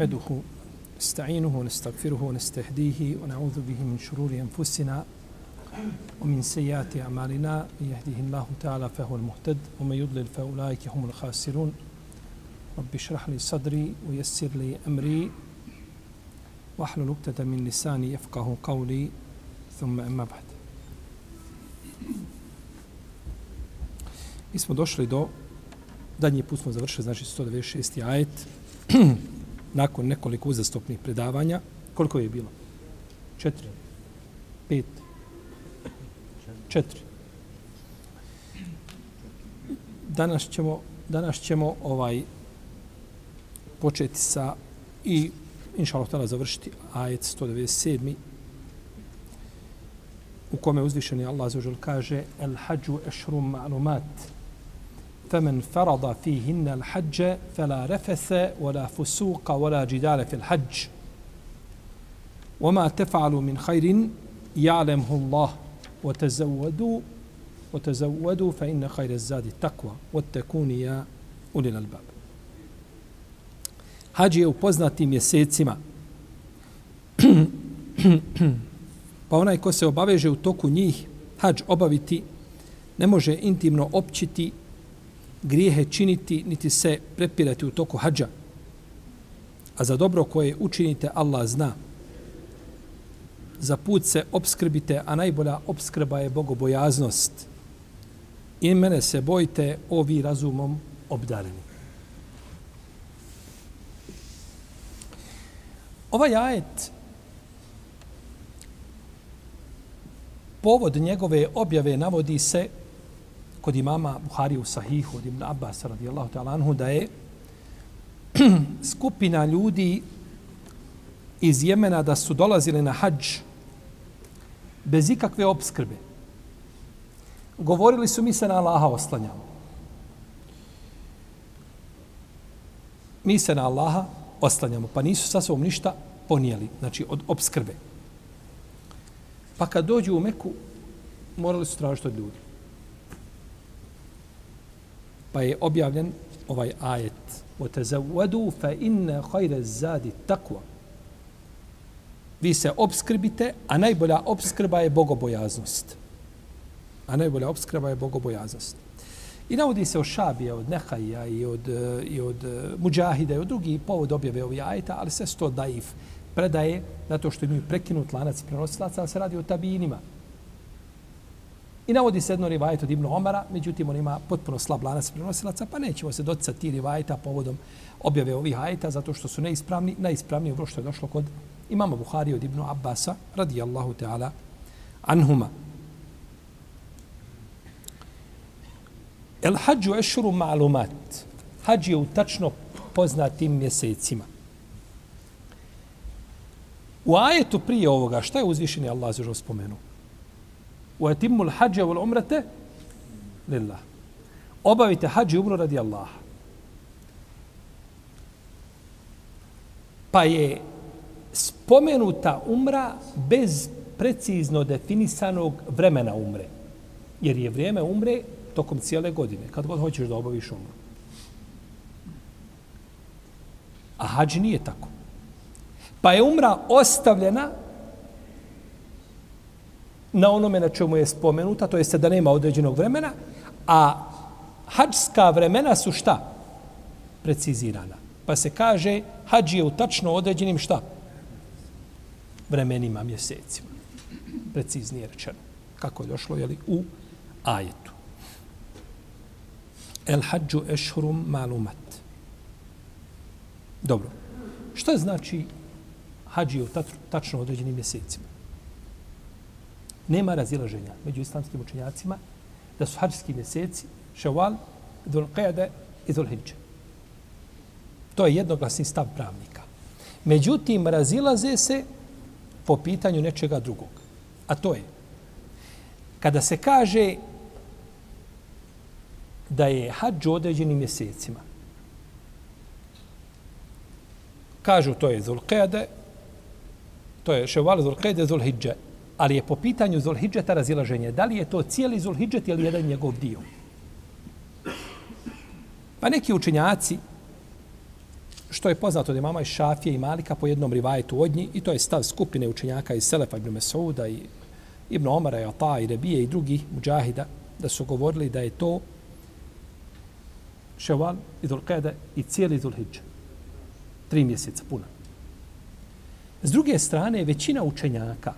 أحمده نستعينه ونستغفره ونستهديه ونعوذ به من شرور أنفسنا ومن سيئات أعمالنا. من يهده الله تعالى فهو المهتد ومن يضلل فأولئك هم الخاسرون. رب اشرح لي صدري ويسر لي أمري واحلل عقدة من لساني يفقه قولي ثم أما بعد. Mi smo došli do, danji put smo završili, znači 196. ajet, nakon nekoliko uzastopnih predavanja. Koliko je bilo? Četiri? Pet? Četiri. Danas ćemo, danas ćemo ovaj početi sa i inša Allah završiti ajet 197 u kome uzvišeni Allah zaođel kaže El hađu ešrum ma'lumat فمن فرض فيهن الحج فلا رفث ولا فسوق ولا جدال في الحج وما تفعلوا من خير يعلمه الله وتزودوا وتزودوا فإن خير الزاد التقوى واتقون يا أولي الألباب Hađi je u poznatim mjesecima. pa onaj ko se obaveže u toku njih, hađ obaviti, ne može intimno općiti grijehe činiti, niti se prepirati u toku hađa. A za dobro koje učinite, Allah zna. Za put se obskrbite, a najbolja obskrba je bogobojaznost. I mene se bojite, ovi razumom obdareni. Ovaj ajet, povod njegove objave navodi se kod imama Buhari u Sahihu od Ibn Abbas radijallahu ta'ala anhu da je skupina ljudi iz Jemena da su dolazili na hađ bez ikakve obskrbe. Govorili su mi se na Allaha oslanjamo. Mi se na Allaha oslanjamo, pa nisu sa sobom ništa ponijeli, znači od obskrbe. Pa kad dođu u Meku, morali su tražiti od ljudi pa je objavljen ovaj ajet وَتَزَوَّدُوا فَإِنَّ خَيْرَ الزَّادِ تَقْوَ Vi se obskrbite, a najbolja obskrba je bogobojaznost. A najbolja obskrba je bogobojaznost. I navodi se o Šabije, od Nehaja i od, i od Mujahida i od drugih povod objave ovih ajeta, ali sve sto daif predaje, zato što imaju prekinut lanac prenosilaca, ali se radi o tabinima. I navodi se jedno rivajet od Ibnu Omara, međutim on ima potpuno slab lanac prenosilaca, pa nećemo se doticati ti rivajeta povodom objave ovih ajeta, zato što su neispravni, najispravniji ono što je došlo kod imama Buhari od Ibnu Abbasa, radijallahu ta'ala, anhuma. El hađu ešuru ma'lumat. Hađ je u tačno poznatim mjesecima. U ajetu prije ovoga, šta je uzvišeni Allah zažao spomenuo? Wa atimmu al-hajj wal lillah. Obavite hadž i umru radi Allaha. Pa je spomenuta umra bez precizno definisanog vremena umre. Jer je vrijeme umre tokom cijele godine, kad god hoćeš da obaviš umru. A hađ nije tako. Pa je umra ostavljena na onome na čemu je spomenuta, to jeste da nema određenog vremena, a hađska vremena su šta? Precizirana. Pa se kaže, hađ je u tačno određenim šta? Vremenima, mjesecima. Preciznije rečeno. Kako je došlo, jeli, u ajetu. El hađu ešhurum malumat. Dobro. Što znači hađi u tačno određenim mjesecima? Nema razilaženja među islamskim učenjacima da su hađski mjeseci ševal, dhul qede i dhul hijđe. To je jednoglasni stav pravnika. Međutim, razilaze se po pitanju nečega drugog. A to je, kada se kaže da je hađ u određenim mjesecima, kažu to je dhul qede, to je ševal, dhul qede, dhul hijđe, ali je po pitanju Zulhidžeta razilaženje. Da li je to cijeli Zulhidžet ili jedan njegov dio? Pa neki učenjaci što je poznato da mama i Šafije i Malika po jednom rivajetu od njih, i to je stav skupine učenjaka iz Selefa ibn Mesouda i Ibn Omara i Ata i Rebije i drugih muđahida, da su govorili da je to Ševal i Dulkede i cijeli Dulhidž. Tri mjeseca puna. S druge strane, većina učenjaka,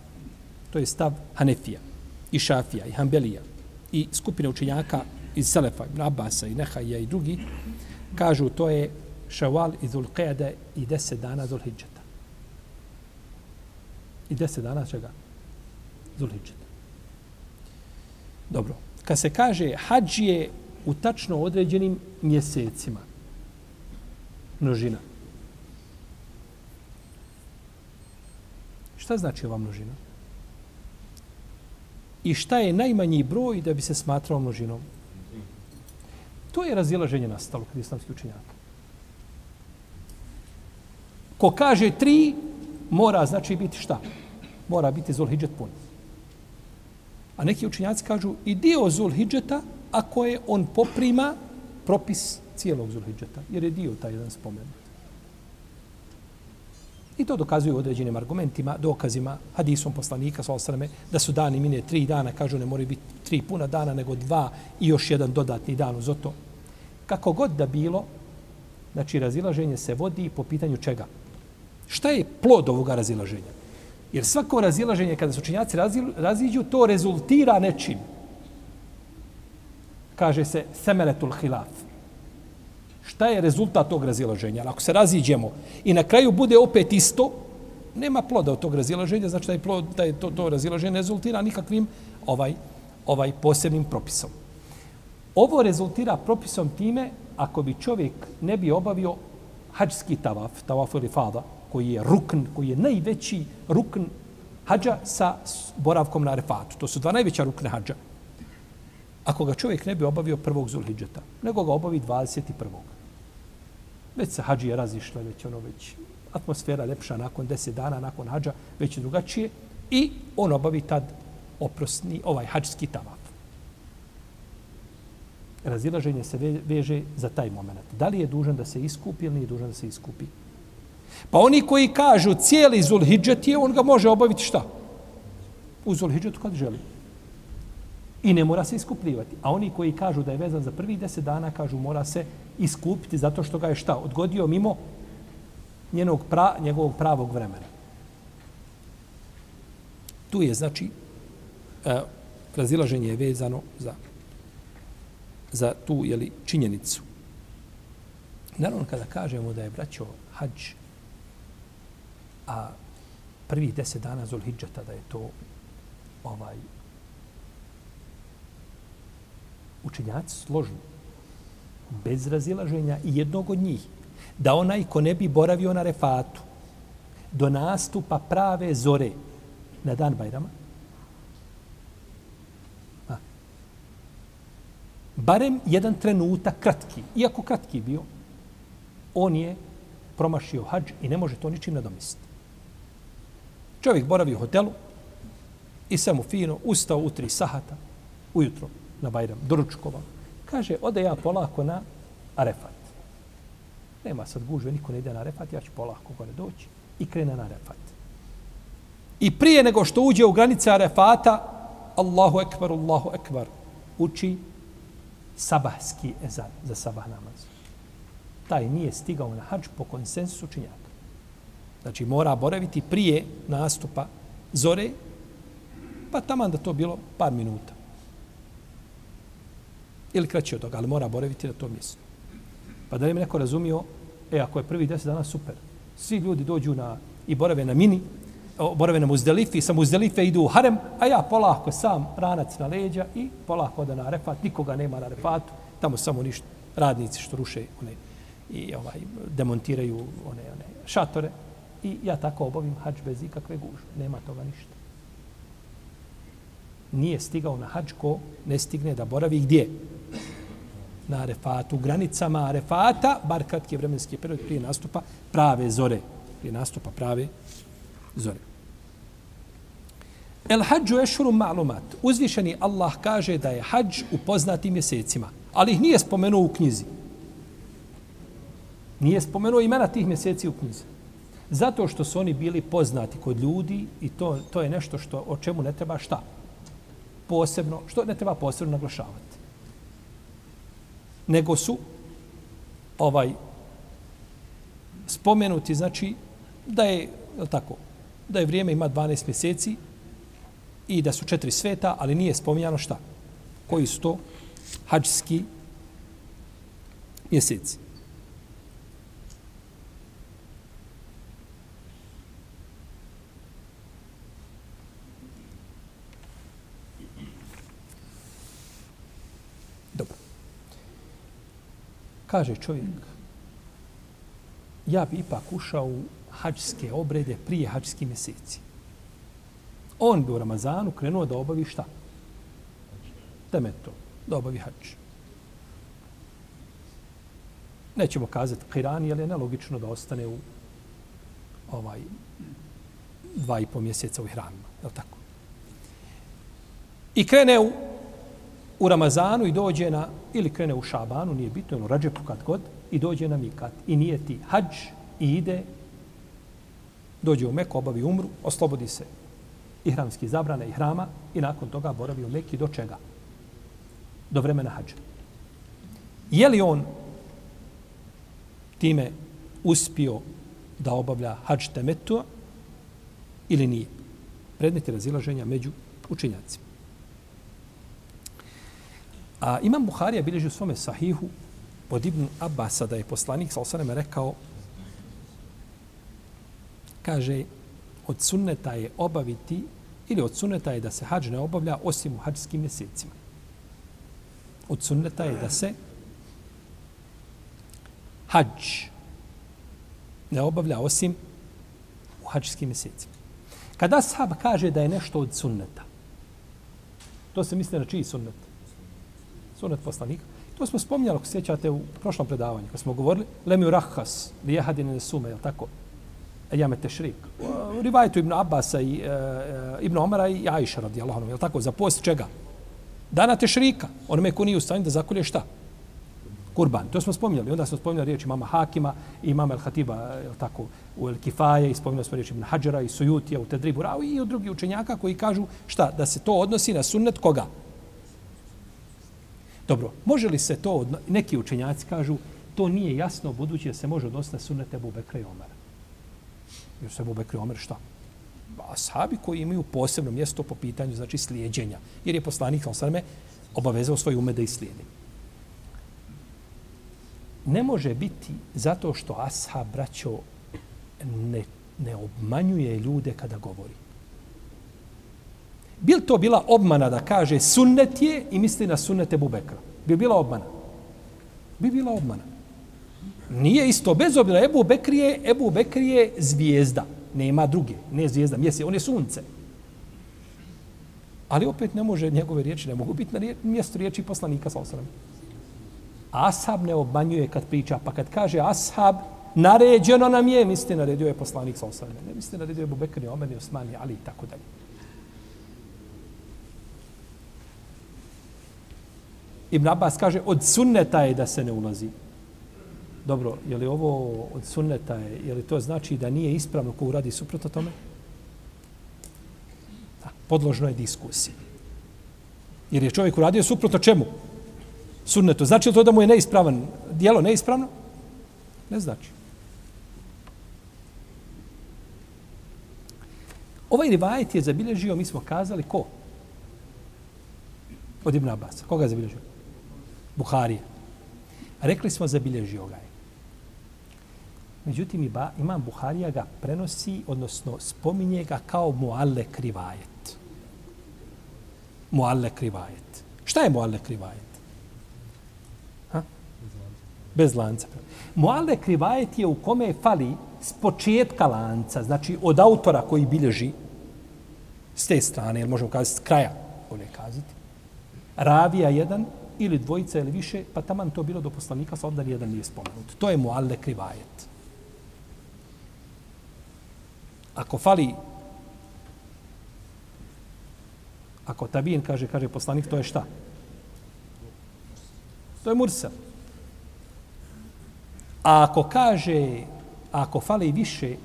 to je stav Hanefija i Šafija i Hanbelija i skupine učenjaka iz Selefa, Ibn Abasa i Nehaja i drugi, kažu to je Ševal i Dulkede i deset dana Zulhidžeta. I deset dana čega? Zulhidžeta. Dobro. Kad se kaže hađ je u tačno određenim mjesecima. Množina. Šta znači ova množina? I šta je najmanji broj da bi se smatrao množinom? To je razilaženje nastalo kod islamskih učenjaka. Ko kaže tri, mora znači biti šta? Mora biti Zulhidžet pun. A neki učinjaci kažu i dio Zulhidžeta ako je on poprima propis cijelog Zulhidžeta, jer je dio taj jedan spomenut. I to dokazuju određenim argumentima, dokazima, hadisom poslanika, sveme, da su dani mine tri dana, kažu ne moraju biti tri puna dana, nego dva i još jedan dodatni dan uz to. Kako god da bilo, znači razilaženje se vodi po pitanju čega? Šta je plod ovoga razilaženja? Jer svako razilaženje, kada su činjaci raziđu, to rezultira nečim kaže se semeretul hilaf. Šta je rezultat tog razilaženja? Ako se raziđemo i na kraju bude opet isto, nema ploda od tog razilaženja, znači taj plod, taj, to, to razilaženje rezultira nikakvim ovaj, ovaj posebnim propisom. Ovo rezultira propisom time ako bi čovjek ne bi obavio hađski tavaf, tavaf ili fada, koji je rukn, koji je najveći rukn hađa sa boravkom na refatu. To su dva najveća rukne hađa ako ga čovjek ne bi obavio prvog Zulhidžeta, nego ga obavi 21. Već se hađije razišle, već ono već atmosfera lepša nakon 10 dana, nakon hađa, već je drugačije i on obavi tad oprosni, ovaj hađski tavaf. Razilaženje se veže za taj moment. Da li je dužan da se iskupi ili nije dužan da se iskupi? Pa oni koji kažu cijeli Zulhidžet je, on ga može obaviti šta? U Zulhidžetu kad želi. I ne mora se iskupljivati. A oni koji kažu da je vezan za prvih deset dana, kažu mora se iskupiti zato što ga je šta? Odgodio mimo njenog pra, njegovog pravog vremena. Tu je, znači, e, razilaženje je vezano za, za tu jeli, činjenicu. Naravno, kada kažemo da je braćo hađ, a prvih deset dana Zulhidžeta, da je to ovaj učenjaci složni, bez razilaženja i jednog od njih, da onaj ko ne bi boravio na refatu do nastupa prave zore na dan Bajrama, a, barem jedan trenutak kratki, iako kratki bio, on je promašio hađ i ne može to ničim nadomisliti. Čovjek boravi u hotelu i samo fino ustao u tri sahata ujutro na Bajram, doručkovao, Kaže, ode ja polako na Arefat. Nema sad gužve, niko ne ide na Arefat, ja ću polako gore doći i krene na Arefat. I prije nego što uđe u granice Arefata, Allahu ekbar, Allahu ekbar, uči sabahski ezan za sabah namaz. Taj nije stigao na hađ po konsensusu činjaka. Znači, mora boraviti prije nastupa zore, pa taman da to bilo par minuta. Ili kraće od toga, ali mora boraviti na tom mjestu. Pa da li mi neko razumio, e, ako je prvi deset dana, super. Svi ljudi dođu na, i borave na mini, borave na muzdelifi, sa muzdelife idu u harem, a ja polako sam ranac na leđa i polako da na refat, nikoga nema na refatu, tamo samo ništa, radnici što ruše one, i ovaj, demontiraju one, one šatore i ja tako obavim hađ bez ikakve gužve, nema toga ništa. Nije stigao na hađ ko ne stigne da boravi gdje? Na Arefatu, u granicama Arefata, bar kratki vremenski period prije nastupa prave zore. Prije nastupa prave zore. El hađu ešuru ma'lumat. Uzvišeni Allah kaže da je hađ u poznatim mjesecima, ali ih nije spomenuo u knjizi. Nije spomenuo imena tih mjeseci u knjizi. Zato što su oni bili poznati kod ljudi i to, to je nešto što o čemu ne treba šta? Posebno, što ne treba posebno naglašavati. Nego su ovaj spomenuti, znači, da je, je tako, da je vrijeme ima 12 mjeseci i da su četiri sveta, ali nije spominjano šta? Koji su to hađski mjeseci? Kaže čovjek, ja bi ipak ušao u hađske obrede prije hađskih mjeseci. On bi u Ramazanu krenuo da obavi šta? Temeto, da obavi hađ. Nećemo kazati kirani, jer je nelogično da ostane u ovaj dva i po mjeseca u hramima. Je tako? I krene u, u Ramazanu i dođe na, ili krene u Šabanu, nije bitno, u Rađepu kad god, i dođe na Mikat. I nije ti hađ i ide, dođe u Meku, obavi umru, oslobodi se ihramski zabrane i hrama i nakon toga boravi u Mekki do čega? Do vremena hađa. Je li on time uspio da obavlja hađ temetu ili nije? Predmeti razilaženja među učinjacima. A Imam Buharija bilježi u svome sahihu od Ibn Abbasa da je poslanik sa osaneme rekao kaže od sunneta je obaviti ili od sunneta je da se hađ ne obavlja osim u hađskim mjesecima. Od sunneta je da se hađ ne obavlja osim u hađskim mjesecima. Kada sahab kaže da je nešto od sunneta, to se misli na čiji sunnet? Sunet poslanika. To smo spominjali, ako sjećate, u prošlom predavanju, kad smo govorili, lemi urahas, li jehadine sume, je tako? Ejame tešrik. U rivajtu Ibn Abasa i e, e, Ibn Omara i Ajša, radijallahu anhu, je tako? Za post čega? Dana tešrika. Onome ko nije u stanju da zakolje šta? Kurban. To smo spominjali. Onda smo spominjali riječi mama Hakima i mama El-Hatiba, je tako? U El-Kifaje i spominjali smo riječi Ibn Hadžara i Sujutija u Tedribu Rao i od drugih učenjaka koji kažu šta? Da se to odnosi na sunnet koga? Dobro, može li se to, neki učenjaci kažu, to nije jasno budući da se može odnositi na sunnet Ebu Bekra i Omara. Jer se Ebu Bekra i Omer šta? Ashabi koji imaju posebno mjesto po pitanju, znači slijedjenja. Jer je poslanik, on obavezao svoj ume da ih slijedi. Ne može biti zato što ashab, braćo, ne, ne obmanjuje ljude kada govori. Bil to bila obmana da kaže sunnet je i misli na sunnete Bubekra? Bi bila obmana? Bi bila obmana. Nije isto, bez obzira, Ebu Bekri je, Ebu Bekri je zvijezda. Nema druge, ne zvijezda, mjesec, on je sunce. Ali opet ne može njegove riječi, ne mogu biti na rije, mjestu riječi poslanika sa osram. Ashab ne obmanjuje kad priča, pa kad kaže ashab, naređeno nam je, misli naredio je poslanik sa osram. Ne misli naredio je Ebu Bekri, Omer, Osman, Ali i tako dalje. Ibn Abbas kaže, od sunneta je da se ne ulazi. Dobro, je li ovo od sunneta je, je li to znači da nije ispravno ko uradi suprotno tome? Da, podložno je diskusiji. Jer je čovjek uradio suprotno čemu? Sunnetu. Znači li to da mu je neispravan, dijelo neispravno? Ne znači. Ovaj rivajet je zabilježio, mi smo kazali, ko? Od Ibn Abbas. Koga je zabilježio? Buharije. Rekli smo zabilježio ga je. Međutim, imam Buharija ga prenosi, odnosno spominje ga kao mualle krivajet. Mualle krivajet. Šta je mualle krivajet? Ha? Bez lanca. Mualle krivajet je u kome fali s početka lanca, znači od autora koji bilježi s te strane, jer možemo kazati s kraja, bolje kazati, ravija jedan ili dvojica ili više, pa taman to bilo do poslanika, sa onda nijedan nije spomenut. To je mualle krivajet. Ako fali ako tabin kaže, kaže poslanik, to je šta? To je mursel. A ako kaže, ako fali više,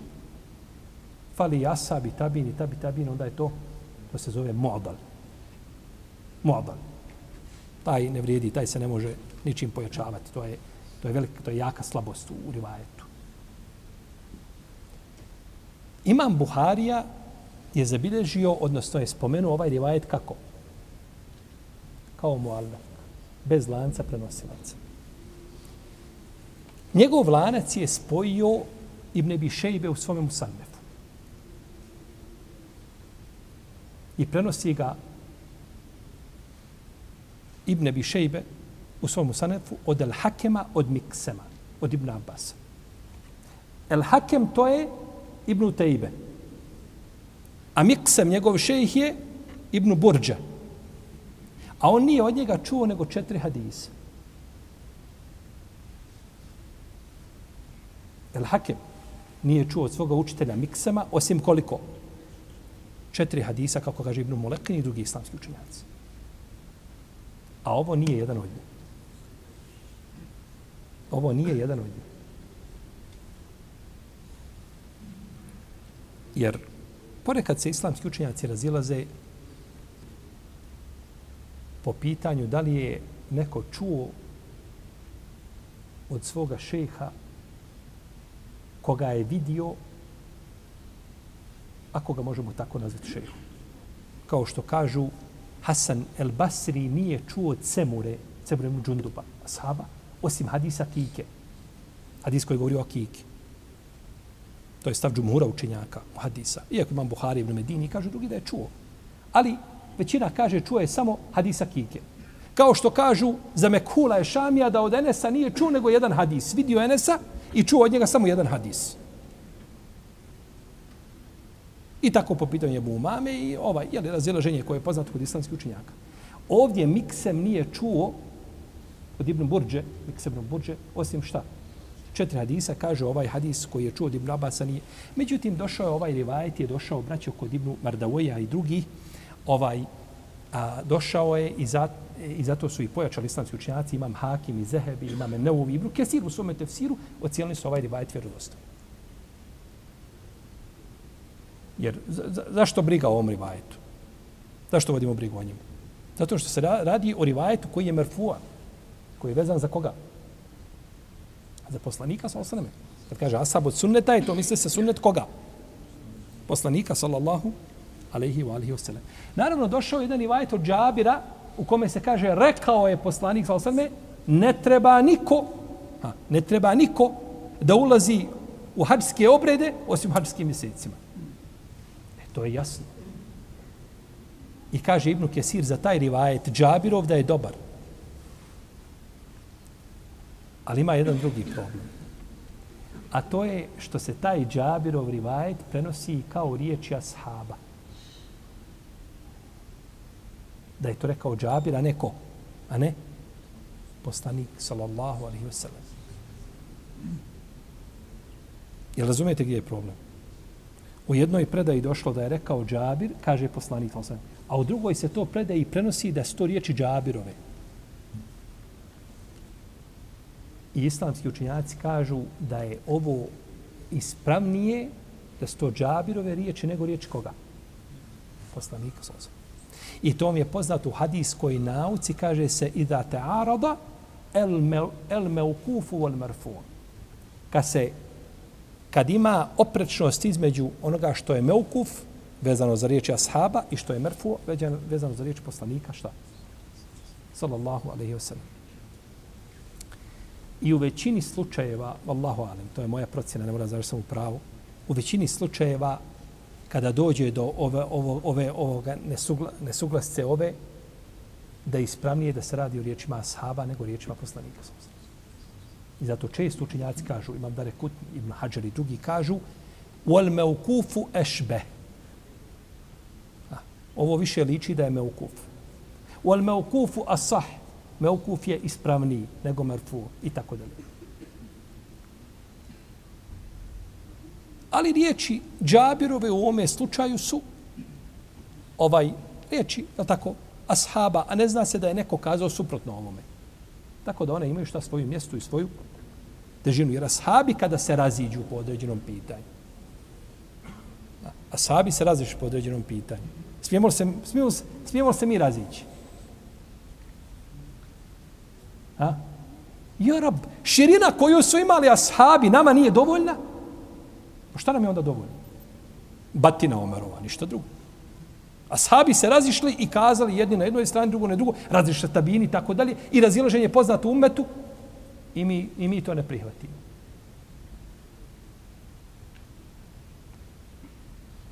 fali asab i tabin i tabi tabin, onda je to, to se zove mu'dal. Mu'dal. Taj ne vrijedi, taj se ne može ničim pojačavati. To je, to je, velika, to je jaka slabost u, u rivajetu. Imam Buharija je zabilježio, odnosno je spomenuo ovaj rivajet kako? Kao muallak. Bez lanca prenosilaca. Njegov lanac je spojio Ibn Ebi Šejbe u svome musannefu. I prenosi ga Ibn Abi Šejbe u svom Sanefu od El Hakema, od Miksema, od Ibn Abbas. El Hakem to je Ibn Tejbe. A Miksem, njegov šejih je Ibn Burđa. A on nije od njega čuo nego četiri hadise. El Hakem nije čuo od svoga učitelja Miksema, osim koliko? Četiri hadisa, kako kaže Ibn Molekin i drugi islamski učenjaci. A ovo nije jedan od njih. Ovo nije jedan od njih. Jer ponekad se islamski učenjaci razilaze po pitanju da li je neko čuo od svoga šeha koga je vidio ako ga možemo tako nazvati šehom. Kao što kažu Hasan el Basri nije čuo Cemure, Cemure mu džunduba, ashaba, osim hadisa Kike. Hadis koji govori o Kike. To je stav džumura učenjaka u hadisa. Iako imam Buhari ibn Medini, kaže drugi da je čuo. Ali većina kaže čuo je samo hadisa Kike. Kao što kažu za Mekula je Šamija da od Enesa nije čuo nego jedan hadis. Vidio Enesa i čuo od njega samo jedan hadis. I tako po pitanju Ebu Umame i ovaj, je li razilaženje koje je poznato kod islamskih učinjaka. Ovdje Miksem nije čuo od Ibn Burđe, Miksem Ibn Burđe, osim šta? Četiri hadisa, kaže ovaj hadis koji je čuo od Ibn Abasa nije. Međutim, došao je ovaj rivajet, je došao braćo kod Ibn Mardavoja i drugih, ovaj, a, došao je i, za, i zato su i pojačali islamski učenjaci, imam Hakim i Zehebi, imam Neuvi i Kesir u svome tefsiru, ocijelili su ovaj rivajet vjerodostavno. Jer za, zašto briga o ovom rivajetu? Zašto vodimo brigu o njemu? Zato što se radi o rivajetu koji je merfua, koji je vezan za koga? Za poslanika, sa osaname. Kad kaže asab od sunneta, je to misli se sunnet koga? Poslanika, sallallahu alaihi wa alaihi wasallam. Naravno, došao jedan rivajet od Džabira, u kome se kaže, rekao je poslanik, sallallahu alaihi ne treba niko, ha, ne treba niko da ulazi u hađske obrede, osim hađskim mjesecima. To je jasno. I kaže Ibnu Kesir za taj rivajet Džabirov da je dobar. Ali ima jedan drugi problem. A to je što se taj Džabirov rivajet prenosi kao riječi ashaba. Da je to rekao Džabir, a ne ko? A ne? Poslanik, sallallahu alaihi wasallam. Jel razumijete gdje je problem? U jednoj predaji došlo da je rekao Džabir, kaže poslanik, sallallahu. A u drugoj se to predaji prenosi da su to riječi Džabirove. I islamski učinjaci kažu da je ovo ispravnije da su to džabirove riječi nego riječi koga? Poslanika Sosa. I to mi je poznato u hadijskoj nauci, kaže se i da te arada el, me, el meukufu wal marfun. Kad se kad ima oprečnost između onoga što je meukuf, vezano za riječi ashaba, i što je merfu, vezano za riječi poslanika, šta? Sallallahu alaihi wa sallam. I u većini slučajeva, Allahu alim, to je moja procjena, ne moram završiti sam u pravu, u većini slučajeva kada dođe do ove, ove, ove ovoga nesugla, nesuglasce ove, da je ispravnije da se radi o riječima ashaba nego riječima poslanika. I zato često učinjaci kažu, imam Dare Kut, Ibn Hajar i drugi kažu, wal meukufu ešbe. Ovo više liči da je meukuf. Wal meukufu asah meukuf je ispravniji nego merfu i tako dalje. Ali riječi džabirove u ovome slučaju su ovaj riječi, je tako, ashaba, a ne zna se da je neko kazao suprotno ovome. Tako da one imaju šta svoju mjestu i svoju težinu. Jer ashabi kada se raziđu po određenom pitanju, ashabi se raziđu po određenom pitanju, smijemo se, smijemo, smijemo se mi razići? Ha? Ja rab, širina koju su imali ashabi nama nije dovoljna? Pa šta nam je onda dovoljno? Batina Omerova, ništa drugo. Ashabi se razišli i kazali jedni na jednoj strani, drugo na drugo, razišli tabini i tako dalje, i razilaženje je poznato umetu, i mi, i mi to ne prihvatimo.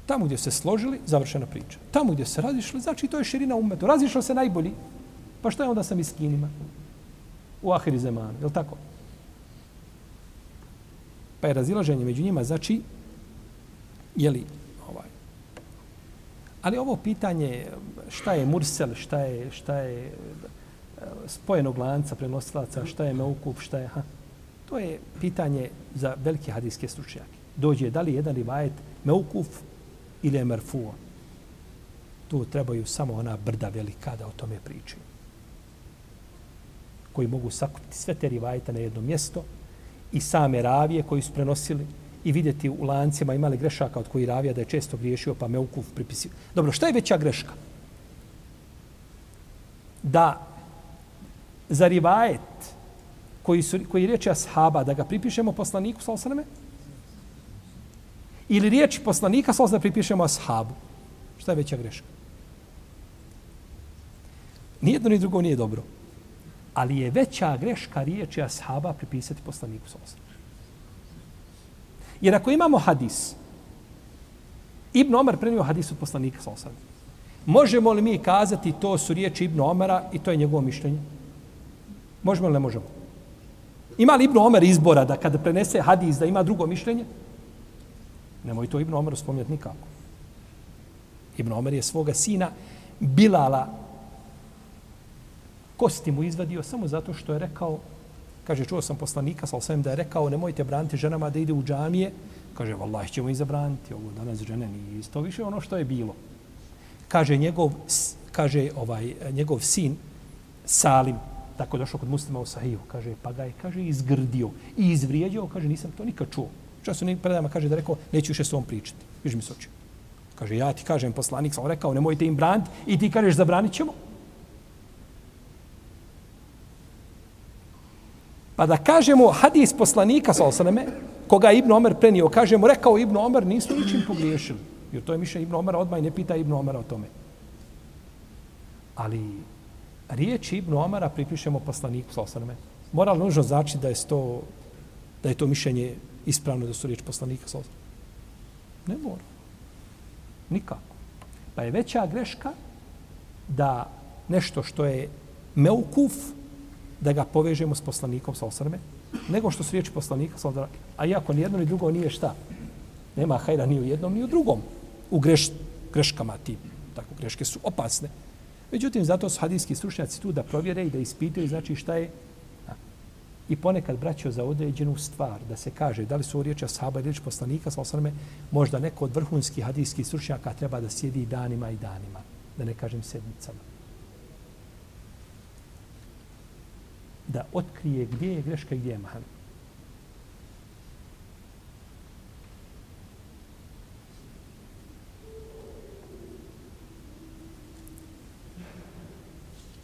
Tamo gdje se složili, završena priča. Tamo gdje se razišli, znači to je širina umetu. Razišao se najbolji. Pa šta je onda sa miskinima? U ahiri zemanu, je li tako? Pa je razilaženje među njima, znači, je li, ali ovo pitanje šta je mursel, šta je, šta je eh, spojenog lanca prenosilaca, šta je meukup, šta je... Ha, to je pitanje za velike hadijske stručnjake. Dođe da li jedan rivajet meukuf ili je merfuo. Tu trebaju samo ona brda velika da o tome pričaju. Koji mogu sakupiti sve te rivajete na jedno mjesto i same ravije koji su prenosili i vidjeti u lancima imali grešaka od koji ravija da je često griješio pa meukuf pripisio. Dobro, šta je veća greška? Da za rivajet koji, su, koji riječi ashaba, da ga pripišemo poslaniku, sal sveme? Ili riječi poslanika, sal da pripišemo ashabu? Šta je veća greška? Nijedno ni drugo nije dobro. Ali je veća greška riječi ashaba pripisati poslaniku, sal Jer ako imamo hadis, Ibn Omar prenio hadis od poslanika, sal Možemo li mi kazati to su riječi Ibn Omara i to je njegovo mišljenje? Možemo li ne možemo? Ima li Ibn Omer izbora da kada prenese hadis da ima drugo mišljenje? Nemoj to Ibn Omer spomnjati nikako. Ibn Omer je svoga sina Bilala kosti mu izvadio samo zato što je rekao kaže, čuo sam poslanika, sa osvijem da je rekao, nemojte braniti ženama da ide u džamije. Kaže, vallaha, ćemo i zabraniti ovo, danas žene nije isto više ono što je bilo. Kaže, njegov, kaže, ovaj, njegov sin, Salim, tako došao kod muslima u sahiju, kaže, pa ga je, kaže, izgrdio i izvrijeđao, kaže, nisam to nikad čuo. Čas u predama kaže da rekao, neću više s ovom pričati. Viš mi se oči. Kaže, ja ti kažem, poslanik sam rekao, nemojte im braniti i ti kažeš, zabranit ćemo. Pa da kažemo hadis poslanika, sa osaname, koga Ibn Omer prenio, kažemo, rekao Ibn Omer, nisu ničim pogriješili. Jer to je mišljenje Ibn Omera, odmah i ne pita Ibn Omera o tome. Ali riječi Ibn Omara pripišemo poslaniku sa Mora Moralno nužno znači da je to, da je to mišljenje ispravno da su riječ poslanika Sosaname? Ne mora. Nikako. Pa je veća greška da nešto što je meukuf, da ga povežemo s poslanikom sa osrme, nego što su riječi poslanika Sosaname. A iako ni jedno ni drugo nije šta. Nema hajra ni u jednom ni u drugom. U greš, greškama tim. Tako, greške su opasne. Međutim, zato su hadijski stručnjaci tu da provjere i da ispitaju znači šta je I ponekad braćo za određenu stvar da se kaže da li su riječi ashaba ili riječi poslanika, sa osrme, možda neko od vrhunskih hadijskih stručnjaka treba da sjedi danima i danima, da ne kažem sedmicama. Da otkrije gdje je greška i gdje je mahan.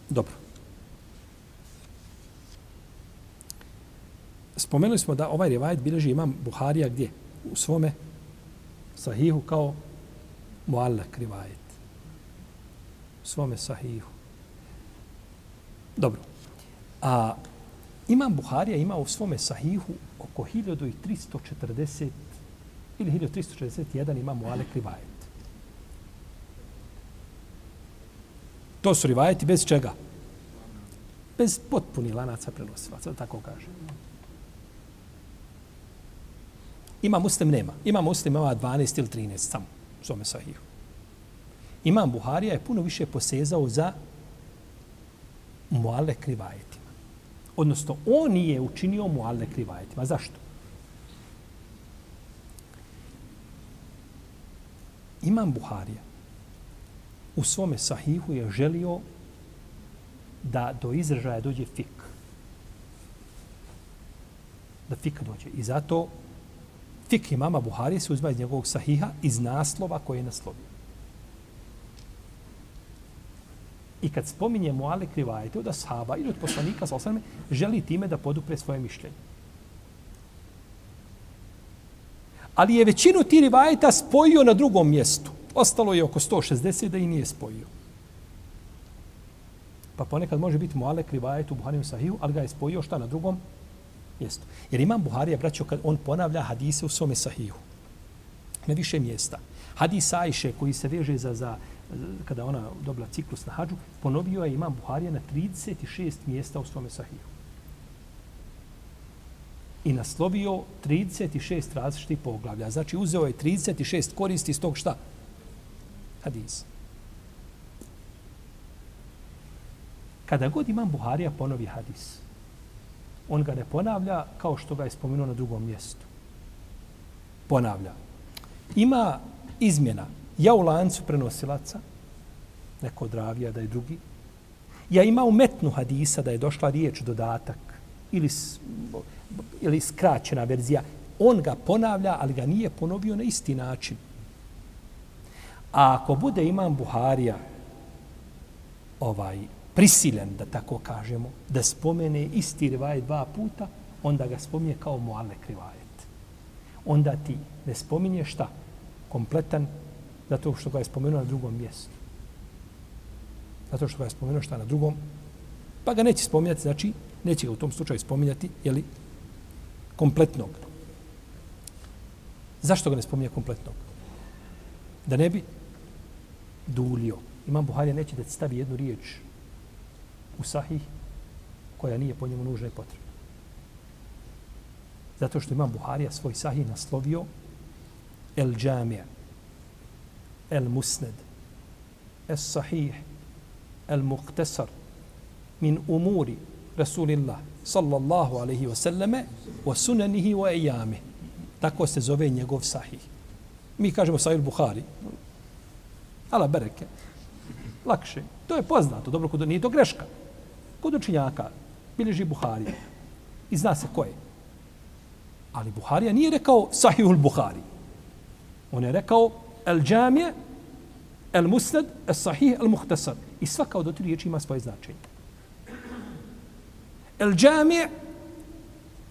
Dobro. Spomenuli smo da ovaj rivajet bilježi imam Buharija gdje? U svome sahihu kao muallak rivajet. U svome sahihu. Dobro. A imam Buharija ima u svome sahihu oko 1340 ili 1341 ima muallak rivajet. To su rivajeti bez čega? Bez potpuni lanaca prenosilaca, da tako kaže. Ima muslim, nema. Ima muslim, ima 12 ili 13, samo u svome sahihu. Imam Buharija je puno više posezao za mualek krivajetima. Odnosno, on nije učinio muale krivajetima. Zašto? Imam Buharija u svome sahihu je želio da do izražaja dođe fik. Da fik dođe. I zato fik imama Buharije se uzma iz njegovog sahiha iz naslova koje je naslovio. I kad spominje Muale Krivajete od Ashaba ili od poslanika sa osvrame, želi time da podupre svoje mišljenje. Ali je većinu ti rivajeta spojio na drugom mjestu. Ostalo je oko 160 da i nije spojio. Pa ponekad može biti Muale Krivajet u Buhariju Sahiju, ali ga je spojio šta na drugom mjestu. Jer imam Buharija, braćo, kad on ponavlja hadise u svome Sahiju. Na više mjesta. Hadis Ajše koji se veže za, za kada ona dobila ciklus na hađu, ponovio je imam Buharija na 36 mjesta u svome Sahiju. I naslovio 36 različitih poglavlja. Znači uzeo je 36 koristi iz tog šta? Hadis. Kada god imam Buharija ponovi hadis, on ga ne ponavlja kao što ga je spomenuo na drugom mjestu. Ponavlja. Ima izmjena. Ja u lancu prenosilaca, neko od ravija da je drugi. Ja ima u metnu hadisa da je došla riječ dodatak ili, ili skraćena verzija. On ga ponavlja, ali ga nije ponovio na isti način. A ako bude imam Buharija ovaj prisilen, da tako kažemo, da spomene isti rivajet dva puta, onda ga spominje kao mualek rivajet. Onda ti ne spominje šta? Kompletan, zato što ga je spomenuo na drugom mjestu. Zato što ga je spomenuo šta na drugom, pa ga neće spominjati, znači, neće ga u tom slučaju spominjati, jeli, kompletnog. Zašto ga ne spominje kompletnog? Da ne bi dulio. Imam Buharija neće da stavi jednu riječ u sahih koja nije po njemu nužna i potrebna. Zato što imam Buharija svoj sahih naslovio El Džamija, El Musned, Es Sahih, El Muqtasar, min umuri Rasulillah, sallallahu alaihi wa sallame, wa sunanihi wa ejame. Tako se zove njegov sahih. Mi kažemo sahih Buhari. Ala bereke. Lakše. To je poznato. Dobro, kod nije to greška kod učinjaka bilježi Buhari. I zna se ko je. Ali Buharija nije rekao Sahihul Buhari. On je rekao El Džamije, El Musnad, El Sahih, El Muhtasar. I svaka od tri riječi ima svoje značenje. El Džamije,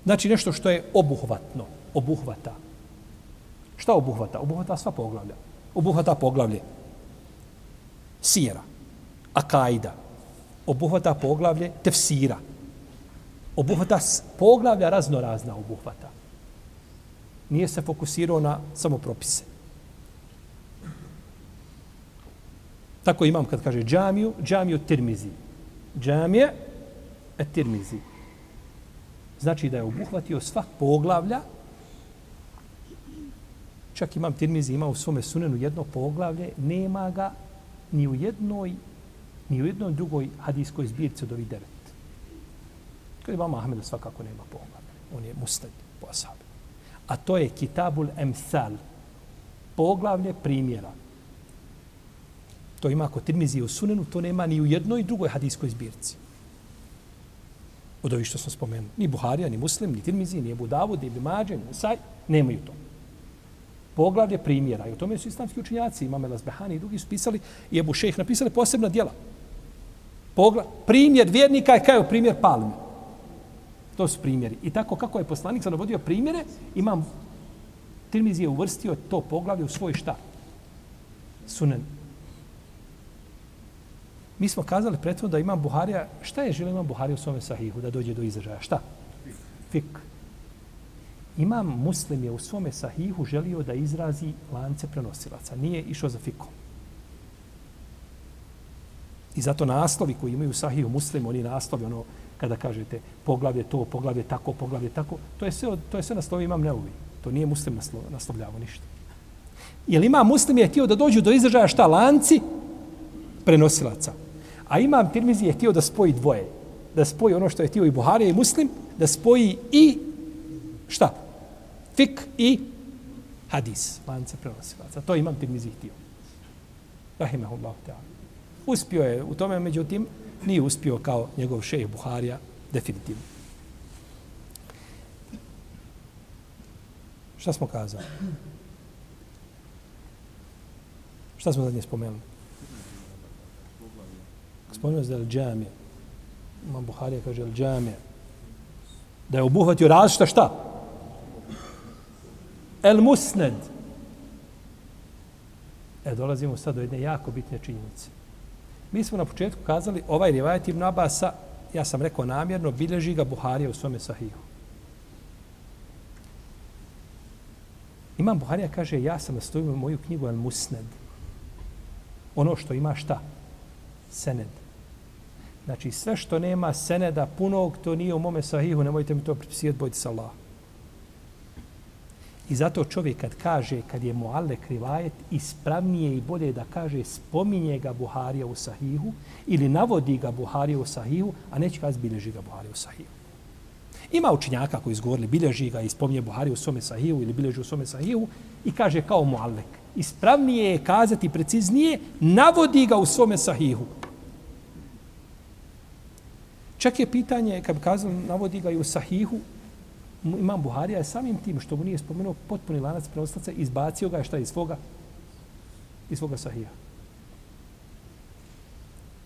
znači nešto što je obuhvatno, obuhvata. Šta obuhvata? Obuhvata sva poglavlja. Obuhvata poglavlje sijera, akajda, obuhvata poglavlje tefsira. Obuhvata poglavlja raznorazna obuhvata. Nije se fokusirao na samo propise. Tako imam kad kaže džamiju, džamiju tirmizi. Džamije et tirmizi. Znači da je obuhvatio svak poglavlja. Čak imam tirmizi, ima u svome sunenu jedno poglavlje, nema ga ni u jednoj ni u jednoj drugoj hadijskoj zbirci od ovih devet. Kada imam Ahmeda svakako nema poglavlja. On je mustad po asabi. A to je Kitabul Emsal. Poglavlje primjera. To ima kod Tirmizije u Sunenu, to nema ni u jednoj drugoj hadijskoj zbirci. Od ovih što smo spomenuli. Ni Buharija, ni Muslim, ni Tirmizije, ni Ebu Davud, ni Ibn Mađe, ni Usaj, nemaju to. Poglavlje primjera. I o tome su islamski učinjaci, imame Lazbehani i drugi su pisali, i Ebu Šejh napisali posebna djela. Pogla, primjer vjernika je kao primjer palme. To su primjeri. I tako kako je poslanik sad navodio primjere, imam Tirmizi je uvrstio to poglavlje u svoj šta? Sunen. Mi smo kazali pretvo da imam Buharija, šta je želio imam Buharija u svome sahihu da dođe do izražaja? Šta? Fik. Imam muslim je u svome sahihu želio da izrazi lance prenosilaca. Nije išao za fikom. I zato naslovi koji imaju sahihu muslim, oni naslovi, ono, kada kažete poglavlje to, poglavlje tako, poglavlje tako, to je sve, to je sve naslovi imam neuvi. To nije muslim naslov, naslovljavo ništa. Jer ima muslim je htio da dođu do izražaja šta lanci prenosilaca. A imam tirmizi je htio da spoji dvoje. Da spoji ono što je htio i Buharija i muslim, da spoji i šta? Fik i hadis, lance prenosilaca. To imam tirmizi htio. Rahimahullah ta'ala. Uspio je u tome, međutim, nije uspio kao njegov šejh Buharija definitivno. Šta smo kazali? Šta smo zadnje spomenuli? Spomenuo se da je džami. Imam Buharija kaže el džamija. Da je obuhvatio različita šta? El musned. E, dolazimo sad do jedne jako bitne činjenice. Mi smo na početku kazali, ovaj rivajet Ibn Abasa, ja sam rekao namjerno, bilježi ga Buharija u svome sahihu. Imam Buharija kaže, ja sam nastojio moju knjigu El Musned. Ono što ima šta? Sened. Znači, sve što nema seneda punog, to nije u mome sahihu, nemojte mi to pripisivati, bojte se Allah. I zato čovjek kad kaže, kad je muallek rivajet, ispravnije i bolje da kaže spominje ga Buharija u sahihu ili navodi ga Buharija u sahihu, a neće kazi bilježi ga Buharija u sahihu. Ima učinjaka koji izgovorili bilježi ga i spominje Buharija u svome sahihu ili bilježi u svome sahihu i kaže kao muallek. Ispravnije je kazati preciznije, navodi ga u svome sahihu. Čak je pitanje, kad bi kazali, navodi ga i u sahihu, imam Buharija je samim tim što mu nije spomenuo potpuni lanac prenoslaca, izbacio ga šta iz svoga, iz svoga sahija.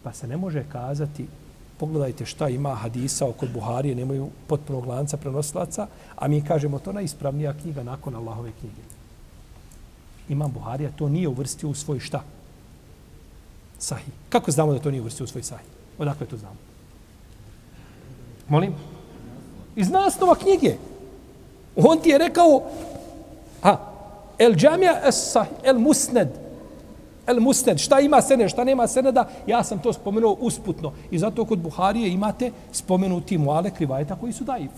Pa se ne može kazati, pogledajte šta ima hadisa oko Buharije, nemaju potpunog lanca prenoslaca, a mi kažemo to najispravnija knjiga nakon Allahove knjige. Imam Buharija to nije uvrstio u svoj šta? Sahih. Kako znamo da to nije uvrstio u svoj sahih? Odakle to znamo? Molim? Iz naslova knjige. On ti je rekao, a, el džamija es el musned, el musned, šta ima sene, šta nema seneda, ja sam to spomenuo usputno. I zato kod Buharije imate spomenuti muale krivajeta koji su daif.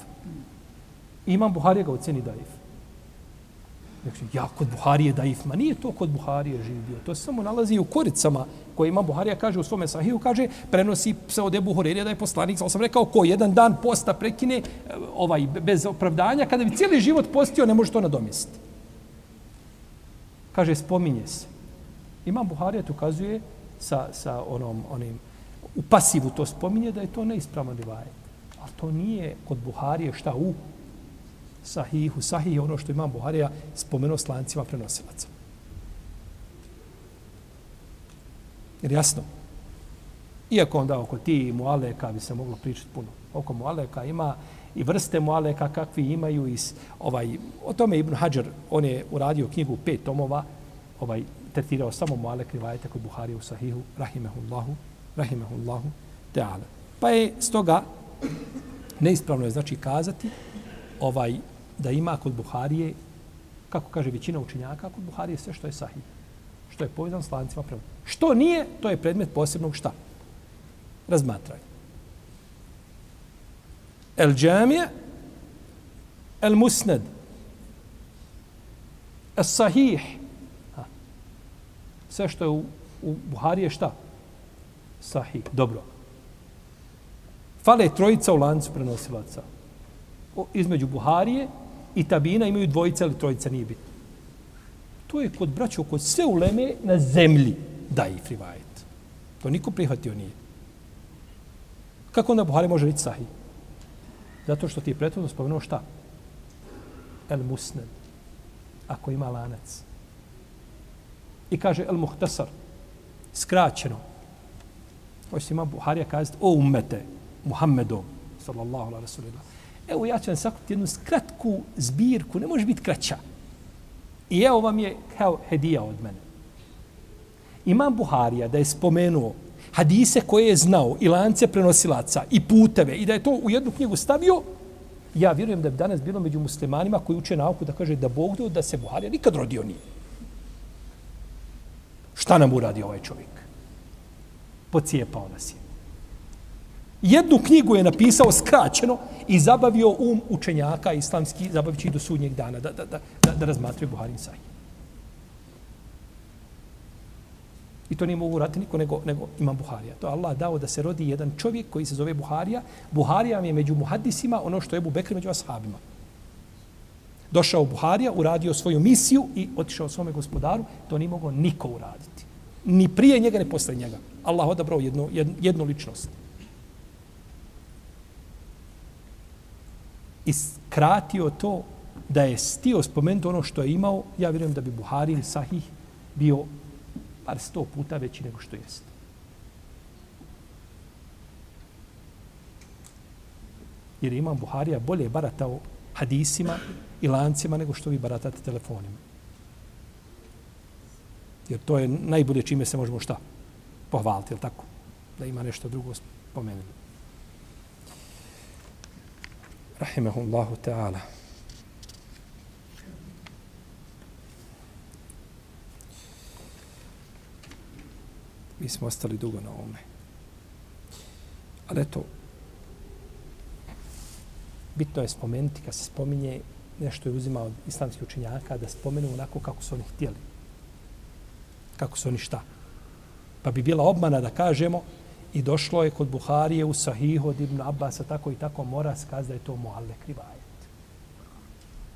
Imam Buharije ga oceni daif. Znači, ja kod Buharije daif, ma nije to kod Buharije živio. To se samo nalazi u koricama koje ima Buharija, kaže u svome sahiju, kaže, prenosi se od Ebu Horeire da je poslanik, sam rekao, ko jedan dan posta prekine eh, ovaj, bez opravdanja, kada bi cijeli život postio, ne može to nadomjestiti. Kaže, spominje se. Ima Buharija, tu ukazuje sa, sa onom, onim, u pasivu to spominje da je to neispravno divajet. Ali to nije kod Buharije šta u sahihu. Sahih je ono što ima Buharija spomenuo slancima prenosilaca. Jer jasno, iako onda oko ti mualeka bi se moglo pričati puno, oko mualeka ima i vrste mualeka kakvi imaju iz ovaj o tome Ibn Hajar, on je uradio knjigu pet tomova ovaj tretirao samo mualek rivajete kod Buhari u sahihu rahimehullahu rahimehullahu ta'ala pa je stoga neispravno je znači kazati ovaj da ima kod Buharije kako kaže većina učenjaka kod Buharije sve što je sahih što je povezan s lancima prema. Što nije, to je predmet posebnog šta? Razmatraj. El džamije, el musned, el sahih. Ha. Sve što je u, u Buhari je šta? Sahih. Dobro. Fale trojica u lancu prenosilaca. O, između Buharije i Tabina imaju dvojica ili trojica, nije bitno. To je kod braća, kod sve uleme na zemlji da i frivajet. To niko prihvatio nije. Kako onda Buhari može reći sahih? Zato što ti je prethodno spomenuo šta? El musned. Ako ima lanac. I kaže el muhtasar. Skraćeno. Ovo ima Buharija kazati o umete Muhammedom sallallahu alaihi wa sallam. Evo ja ću vam sakupiti jednu skratku zbirku. Ne može biti kraća. I evo vam je kao hedija od mene. Imam Buharija da je spomenuo hadise koje je znao i lance prenosilaca i puteve i da je to u jednu knjigu stavio, ja vjerujem da bi danas bilo među muslimanima koji uče nauku da kaže da Bog do da se Buharija nikad rodio nije. Šta nam uradi ovaj čovjek? Pocijepao nas je. Jednu knjigu je napisao skraćeno i zabavio um učenjaka islamski, zabavit će do sudnjeg dana da, da, da, da, da razmatraju Buharin Sahih. I to nije mogu raditi niko nego, nego imam Buharija. To Allah dao da se rodi jedan čovjek koji se zove Buharija. Buharija je među muhadisima ono što je Ebu Bekr među ashabima. Došao Buharija, uradio svoju misiju i otišao svome gospodaru. To nije mogao niko uraditi. Ni prije njega, ni posle njega. Allah odabrao jednu, jednu, jednu ličnost. I skratio to da je stio spomenuti ono što je imao, ja vjerujem da bi Buharin sahih bio par sto puta veći nego što jeste. Jer imam Buharija bolje baratao hadisima i lancima nego što vi baratate telefonima. Jer to je najbolje čime se možemo šta? Pohvaliti, je tako? Da ima nešto drugo spomenuti rahimehullahu ta'ala. Mi smo ostali dugo na ovome. Ali eto, bitno je spomenuti kad se spominje nešto je uzimao od islamskih učenjaka da spomenu onako kako su oni htjeli. Kako su oni šta. Pa bi bila obmana da kažemo i došlo je kod Buharije u Sahih od Ibn Abbasa tako i tako mora skaz da je to Muallek Rivajet.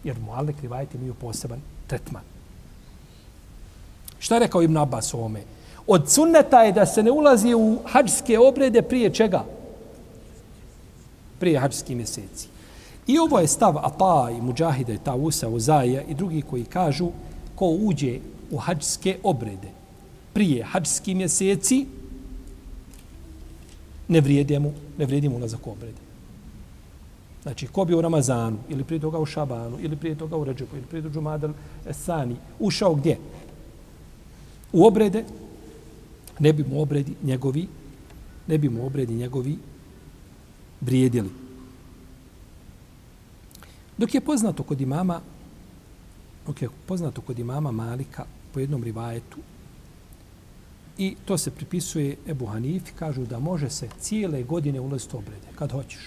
Jer Muallek Rivajet imaju poseban tretman. Šta je rekao Ibn Abbas o ovome? Od sunneta je da se ne ulazi u hađske obrede prije čega? Prije hađskih mjeseci. I ovo je stav Ata i Mujahida i Tausa, Uzaja i drugi koji kažu ko uđe u hađske obrede prije hađskih mjeseci, ne vrijedi mu, ne vrijedi mu ulazak u obred. Znači, ko bi u Ramazanu, ili prije toga u Šabanu, ili prije toga u Ređepu, ili prije toga u Madal Sani, ušao gdje? U obrede, ne bi mu obredi njegovi, ne bi mu obredi njegovi vrijedili. Dok je poznato kod imama, dok je poznato kod imama Malika po jednom rivajetu, i to se pripisuje Ebu Hanifi, kažu da može se cijele godine ulaziti obrede, kad hoćeš.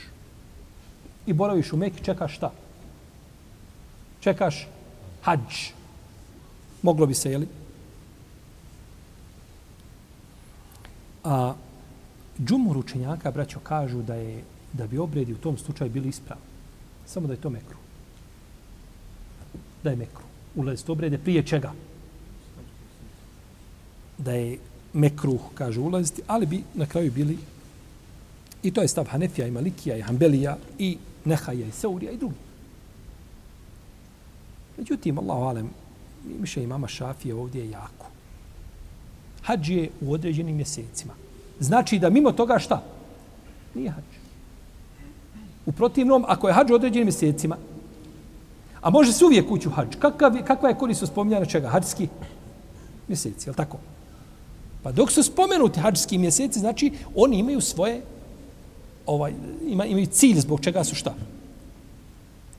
I boraviš u Meki, čekaš šta? Čekaš hađ. Moglo bi se, jeli? A džumur učenjaka, braćo, kažu da je da bi obredi u tom slučaju bili ispravni. Samo da je to mekru da je mekru. Ulaziti obrede prije čega? Da je mekruh, kaže, ulaziti, ali bi na kraju bili i to je stav Hanefija i Malikija i Hanbelija i Nehaja i Seurija i drugi. Međutim, Allahu alem, miše mama Šafije ovdje je jako. Hadž je u određenim mjesecima. Znači da mimo toga šta? Nije hadž. U protivnom, ako je hadž u određenim mjesecima, A može se uvijek ući u hađ. Kakav, kakva je korist spominjana čega? Hađski mjeseci, je li tako? Pa dok su spomenuti hađski mjeseci, znači oni imaju svoje, ovaj, ima, imaju cilj zbog čega su šta?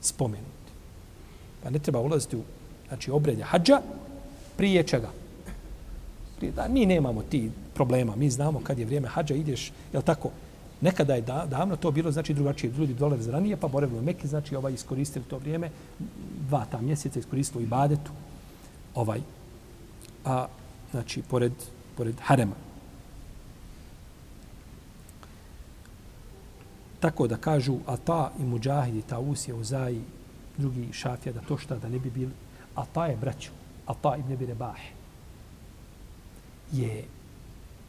Spomenuti. Pa ne treba ulaziti u znači, obredje hađa prije čega? Prije, da, mi nemamo ti problema, mi znamo kad je vrijeme hađa, ideš, je tako? Nekada je da, davno to bilo znači drugačije. Ljudi dolaze ranije, pa boravili u Mekke, znači ovaj iskoristili to vrijeme, dva ta mjeseca iskoristili i badetu, ovaj, a, znači, pored, pored harema. Tako da kažu, a ta i muđahidi, ta usija, uzaji, drugi šafija, da to šta, da ne bi bili, a ta je braću, a ta ibn Abi Rebah je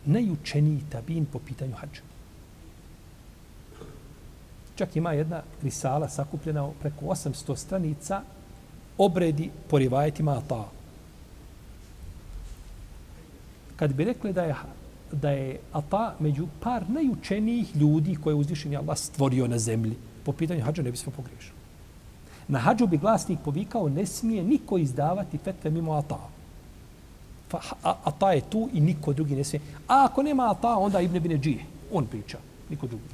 najučeniji tabin po pitanju hađa. Čak ima jedna risala sakupljena preko 800 stranica obredi po rivajetima Ata. Kad bi rekli da je, da je Ata među par najučenijih ljudi koje je uzvišen Allah stvorio na zemlji, po pitanju hađa ne bismo pogriješili. Na hađu bi glasnik povikao ne smije niko izdavati fetve mimo Ata. Fa, a, ata je tu i niko drugi ne smije. A ako nema Ata, onda Ibn Bine Džije. On priča, niko drugi.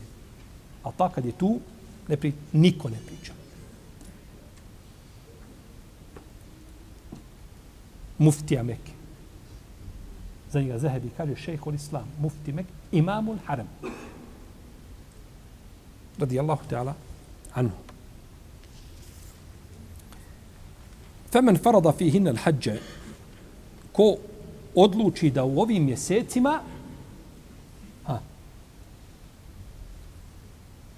Ata kad je tu, ne pri, niko ne priča. Muftija Mekke. Za njega Zahebi kaže šejh ul Islam, mufti Mek, imamul haram. Radi Allahu Teala anhu. Femen farada fihinna l-hađe, ko odluči da u ovim mjesecima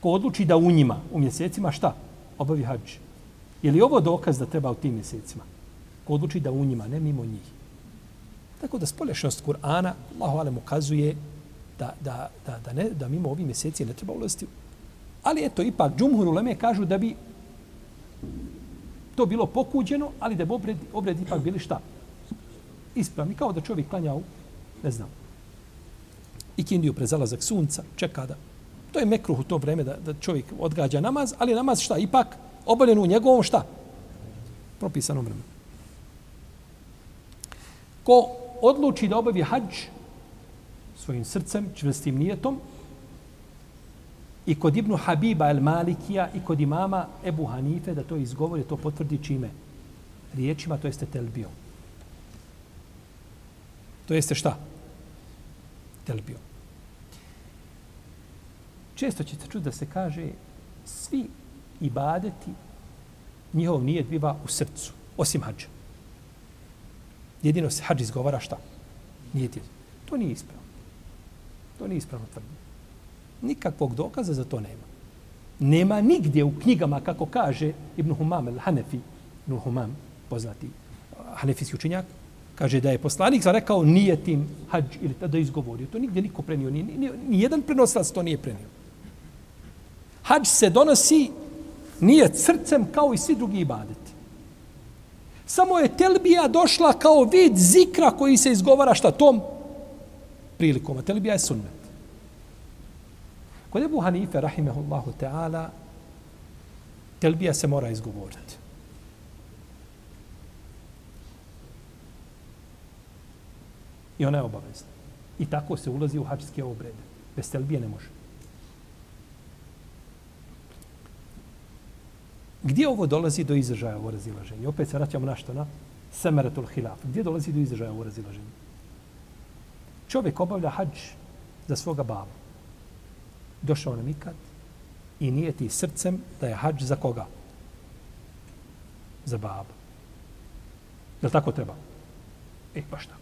ko odluči da u njima, u mjesecima, šta? Obavi hađ. Je li ovo dokaz da treba u tim mjesecima? Ko odluči da u njima, ne mimo njih. Tako da spolješnost Kur'ana, Allahu alem ukazuje da, da, da, da, ne, da mimo ovih mjeseci ne treba ulaziti. Ali eto, ipak, džumhur uleme kažu da bi to bilo pokuđeno, ali da bi obred, obred ipak bili šta? Ispravni, kao da čovjek klanja u, ne znam, i kindiju pre sunca, čeka da. To je mekruh u to vreme da, da čovjek odgađa namaz, ali namaz šta? Ipak obavljen u njegovom šta? Propisanom vremenu. Ko odluči da obavi hađ svojim srcem, čvrstim nijetom, i kod Ibnu Habiba el Malikija i kod imama Ebu Hanife da to izgovori, to potvrdi čime? Riječima, to jeste telbijom. To jeste šta? Telbijom. Često će se čuti da se kaže svi ibadeti njihov nijet biva u srcu, osim hađa. Jedino se hađ izgovara šta? Nije ti. To nije ispravno. To nije ispravno tvrdnje. Nikakvog dokaza za to nema. Nema nigdje u knjigama, kako kaže Ibn Humam al-Hanefi, Ibn Humam, poznati hanefijski učinjak, kaže da je poslanik za rekao nije tim hađ ili da izgovorio. To nigdje niko prenio. Ni, ni, ni jedan prenosilac to nije prenio. Hađ se donosi nije srcem kao i svi drugi ibadeti. Samo je telbija došla kao vid zikra koji se izgovara šta tom prilikom. A telbija je sunnet. Kod Ebu Hanife, rahimehullahu ta'ala, telbija se mora izgovoriti. I ona je obavezna. I tako se ulazi u hačske obrede. Bez telbije ne može. Gdje ovo dolazi do izražaja ovo razilaženje? Opet se vraćamo na što? Na semeratul hilaf. Gdje dolazi do izražaja ovo razilaženje? Čovjek obavlja hađ za svoga babu. Došao na mikad i nije ti srcem da je hađ za koga? Za babu. Je tako treba? E, baš tako.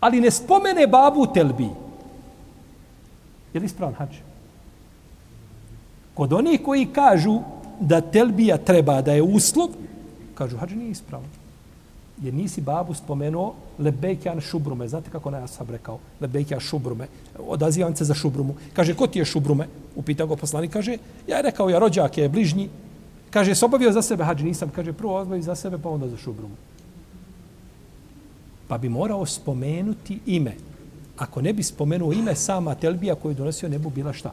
Ali ne spomene babu u telbi. Je li ispravan hađ? Kod onih koji kažu da telbija treba da je uslov, kažu, hađi nije ispravno. Jer nisi babu spomenuo lebejkjan šubrume. Znate kako na sam rekao? Lebejkjan šubrume. Odazivam se za šubrumu. Kaže, ko ti je šubrume? Upita go poslanik. Kaže, ja je rekao, ja rođak je bližnji. Kaže, se obavio za sebe, hađi nisam. Kaže, prvo odbavi za sebe, pa onda za šubrumu. Pa bi morao spomenuti ime. Ako ne bi spomenuo ime, sama telbija koju donosio ne bi bila šta?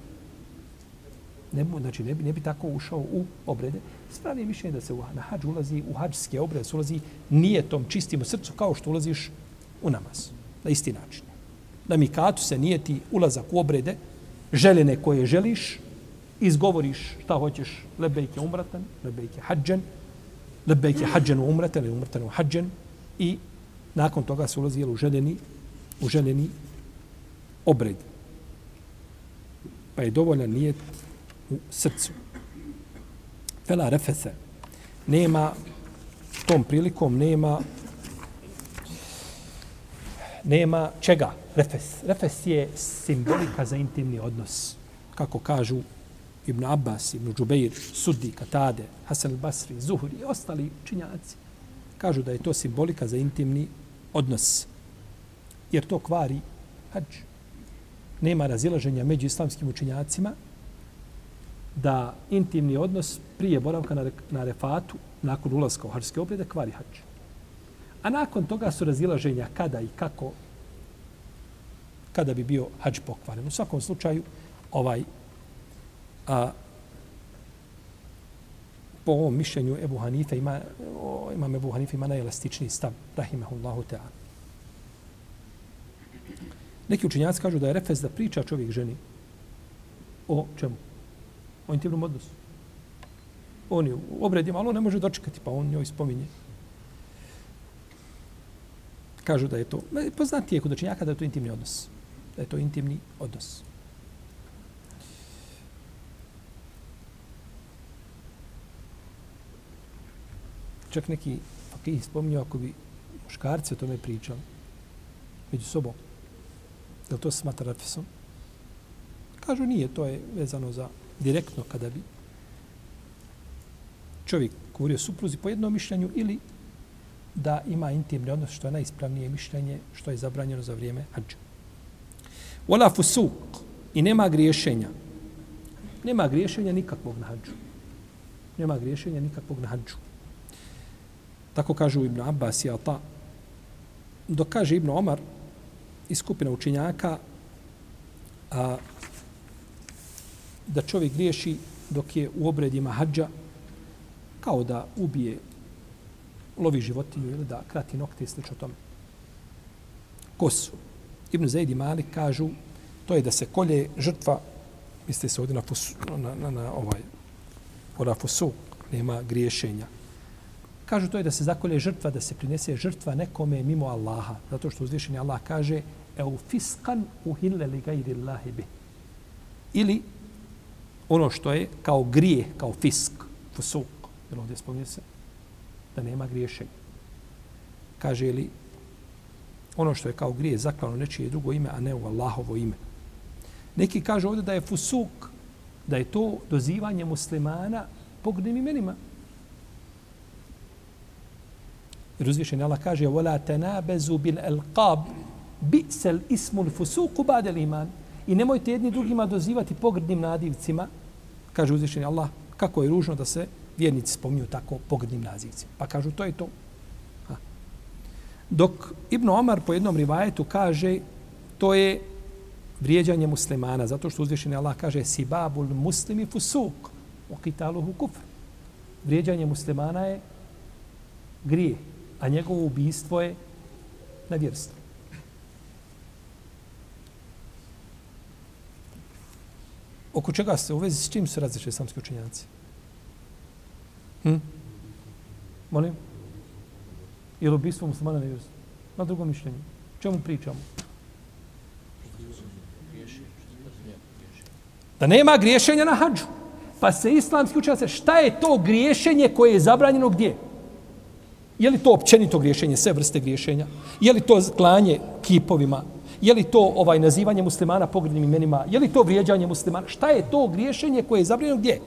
Ne znači ne bi, ne bi tako ušao u obrede. Spravi je mišljenje da se u, na hađ ulazi, u hađske obrede se ulazi nije tom čistim u srcu kao što ulaziš u namaz. Na isti način. Na mikatu se nije ti ulazak u obrede, željene koje želiš, izgovoriš šta hoćeš, lebejke umratan, lebejke hađen, lebejke hađen umratan ili umratan u hađen i nakon toga se ulazi u željeni, u željeni obred. Pa je dovoljan nijet u srcu. Fela refese. Nema, tom prilikom nema nema čega? Refes. Refes je simbolika za intimni odnos. Kako kažu Ibn Abbas, Ibn Džubeir, Sudi, Katade, Hasan al-Basri, Zuhri i ostali činjaci. Kažu da je to simbolika za intimni odnos. Jer to kvari hađ. Nema razilaženja među islamskim učinjacima da intimni odnos prije boravka na, na refatu, nakon ulaska u hađske obrede, kvari hađ. A nakon toga su razilaženja kada i kako, kada bi bio hađ pokvaren. U svakom slučaju, ovaj, a, po ovom mišljenju Ebu Hanife ima, o, imam Ebu Hanife ima najelastičniji stav, rahimahullahu ta'ala. Neki učinjaci kažu da je refes da priča čovjek ženi o čemu? U intimnom odnosu. On je u obredima, ali on ne može dočekati, pa on njoj spominje. Kažu da je to, poznati je kod učenjaka da je to intimni odnos. Da je to intimni odnos. Čak neki fakih spominju ako bi muškarci o tome pričali među sobom. Je to smatra rafisom? Kažu nije, to je vezano za direktno kada bi čovjek govorio supruzi po jednom mišljenju ili da ima intimni odnos što je najispravnije mišljenje što je zabranjeno za vrijeme hađa. Wala fusuk i nema griješenja. Nema griješenja nikakvog na hađu. Nema griješenja nikakvog na hađu. Tako kažu Ibn Abbas i Ata. Dok kaže Ibn Omar i skupina učinjaka a, da čovjek griješi dok je u obredima hađa kao da ubije lovi životinju ili da krati nokte i slično tome. Kosu. Ibn Zaid i Malik kažu to je da se kolje žrtva mislite se ovdje na, fusu, na, na, na ovaj ora fusu, nema griješenja. Kažu to je da se zakolje žrtva, da se prinese žrtva nekome mimo Allaha. Zato što uzvišeni Allah kaže eu fiskan uhille li gajri Allahi bi. Ili ono što je kao grije, kao fisk, fusuk, jer ovdje spominje se da nema griješenja. Kaže li ono što je kao grije zaklano nečije drugo ime, a ne u Allahovo ime. Neki kažu ovdje da je fusuk, da je to dozivanje muslimana pogrednim imenima. Jer uzvišen Allah kaže وَلَا تَنَابَزُوا بِالْأَلْقَابِ بِئْسَ الْإِسْمُ الْفُسُوقُ بَعْدَ الْإِمَانِ I nemojte jedni drugima dozivati pogrdnim nadivcima, kaže uzvišeni Allah, kako je ružno da se vjernici spominju tako pogrdnim nazivcima. Pa kažu, to je to. Ha. Dok Ibn Omar po jednom rivajetu kaže, to je vrijeđanje muslimana, zato što uzvišeni Allah kaže sibabul muslimi fusuk, o kitaluhu kufr. Vrijeđanje muslimana je grije, a njegovo ubijstvo je na Oko čega se u vezi s čim se različite islamski učenjaci? Hm? Molim? Je li ubistvo muslimana na? Na drugom mišljenju. Čemu pričamo? Da nema griješenja na hađu. Pa se islamski učenjaci, šta je to griješenje koje je zabranjeno gdje? Je li to općenito griješenje, sve vrste griješenja? Je li to klanje kipovima? Je li to ovaj nazivanje muslimana pogrednim imenima? Je li to vrijeđanje muslimana? Šta je to griješenje koje je zabranjeno gdje?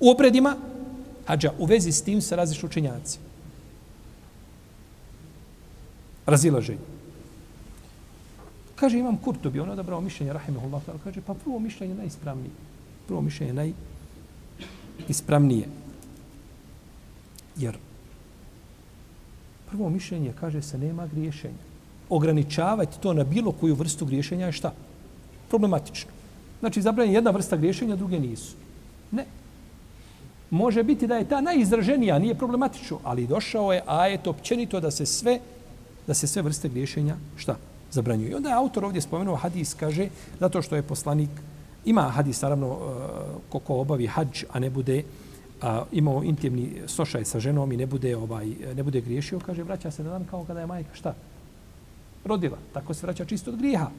U obredima Hađa, u vezi s tim se različu učenjaci. Razilaženje. Kaže, imam Kurtobi, ono odabrao mišljenje, rahimahullah, kaže, pa prvo mišljenje najispravnije. Prvo mišljenje najispravnije. Jer prvo mišljenje kaže se nema griješenja. Ograničavati to na bilo koju vrstu griješenja je šta? Problematično. Znači, zabranjena jedna vrsta griješenja, druge nisu. Ne. Može biti da je ta najizraženija, nije problematično, ali došao je ajet općenito da se sve da se sve vrste griješenja šta? zabranjuju. I onda je autor ovdje spomenuo hadis, kaže, zato što je poslanik, ima hadis, naravno, e, ko, ko obavi hađ, a ne bude a, imao intimni sošaj sa ženom i ne bude ovaj ne bude griješio, kaže, vraća se na dan kao kada je majka, šta? Rodila. Tako se vraća čisto od grijeha.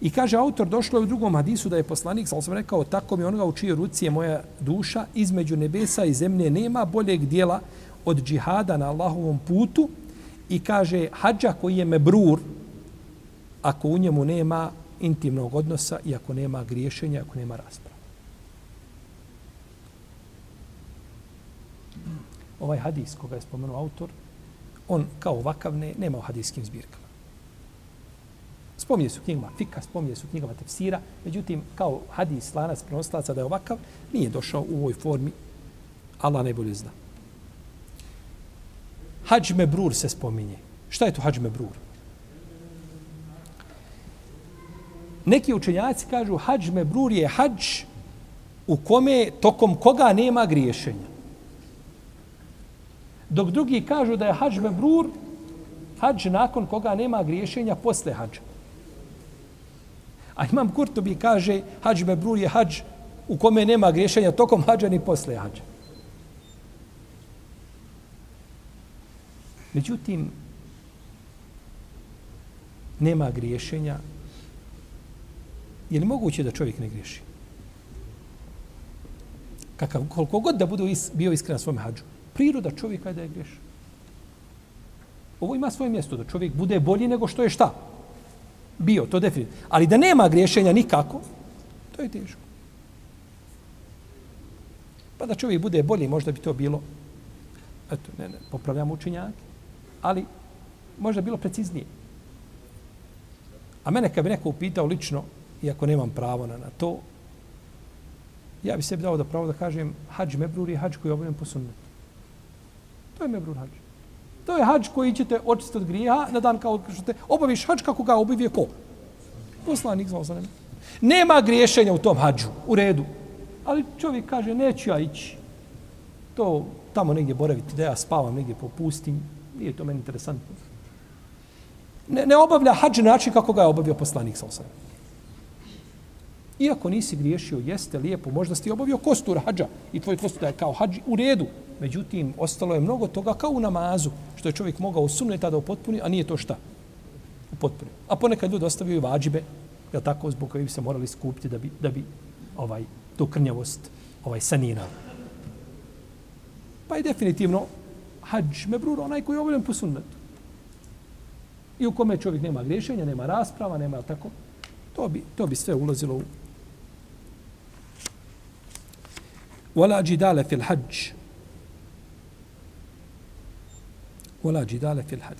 I kaže autor, došlo je u drugom hadisu da je poslanik, sam sam rekao, tako mi onoga u čijoj ruci je moja duša, između nebesa i zemlje nema boljeg dijela od džihada na Allahovom putu i kaže, hađa koji je mebrur, ako u njemu nema intimnog odnosa i ako nema griješenja, ako nema rasprava. Ovaj hadis koga je spomenuo autor, on kao ovakav ne, nema u hadijskim zbirkama. Spominje su knjigama fika, spominje su knjigama tefsira, međutim, kao hadis lanac prenoslaca da je ovakav, nije došao u ovoj formi. Allah najbolje zna. Hadž Mebrur se spominje. Šta je to Hadž Mebrur? Neki učenjaci kažu hadž mebrur je hadž u kome, tokom koga nema griješenja. Dok drugi kažu da je hadž mebrur hadž nakon koga nema griješenja posle hadža. A imam Kurtobi kaže hađ mebrur je hađ u kome nema griješenja tokom hađa ni posle hađa. Međutim, nema griješenja Je li moguće da čovjek ne griješi? Kakav, koliko god da bude is, bio iskren na svom hađu. Priroda čovjeka je da je griješi. Ovo ima svoje mjesto, da čovjek bude bolji nego što je šta? Bio, to definitivno. Ali da nema griješenja nikako, to je teško. Pa da čovjek bude bolji, možda bi to bilo, eto, ne, ne, popravljamo učinjake, ali možda bilo preciznije. A mene kad bi neko upitao lično, iako nemam pravo na, na to, ja bi sebi dao da pravo da kažem hađ mebrur je hađ koji je obavljen po sunnetu. To je mebrur hađ. To je hađ koji ćete očistiti od grijeha na dan kao što obaviš hađ kako ga obavije ko? Poslanik znao za Nema griješenja u tom hađu, u redu. Ali čovjek kaže, neću ja ići. To tamo negdje boraviti, da ja spavam negdje po pustinji. Nije to meni interesantno. Ne, ne obavlja hađ način kako ga je obavio poslanik sa osam. Iako nisi griješio, jeste lijepo, možda si obavio kostur hađa i tvoj kostur je kao hađi u redu. Međutim, ostalo je mnogo toga kao u namazu, što je čovjek mogao sunneta da upotpuni, a nije to šta? Upotpuni. A ponekad ljudi ostavio i vađibe, je tako, zbog kojih bi se morali skupiti da bi, da bi ovaj, tu krnjavost ovaj, sanirao. Pa je definitivno hađ mebrur onaj koji je obavljen po sunnetu. I u kome čovjek nema griješenja, nema rasprava, nema tako, to bi, to bi sve ulazilo u Wala jidale fil hađ. Wala jidale fil hađ.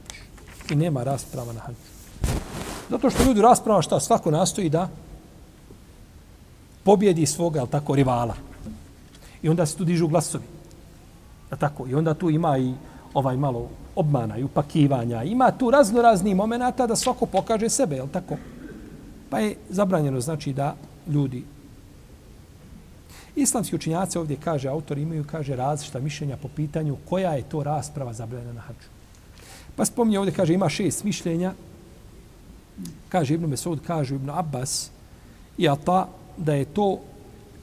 I nema rasprava na hađu. Zato što ljudi rasprava šta svako nastoji da pobjedi svoga, ali tako, rivala. I onda se tu dižu glasovi. A tako, i onda tu ima i ovaj malo obmana i upakivanja. Ima tu razno razni momenata da svako pokaže sebe, je tako? Pa je zabranjeno, znači, da ljudi Islamski učinjaci ovdje kaže, autor imaju, kaže, različita mišljenja po pitanju koja je to rasprava zabranjena na hađu. Pa spominje ovdje, kaže, ima šest mišljenja. Kaže Ibn Mesud, kaže Ibn Abbas i Ata, da je to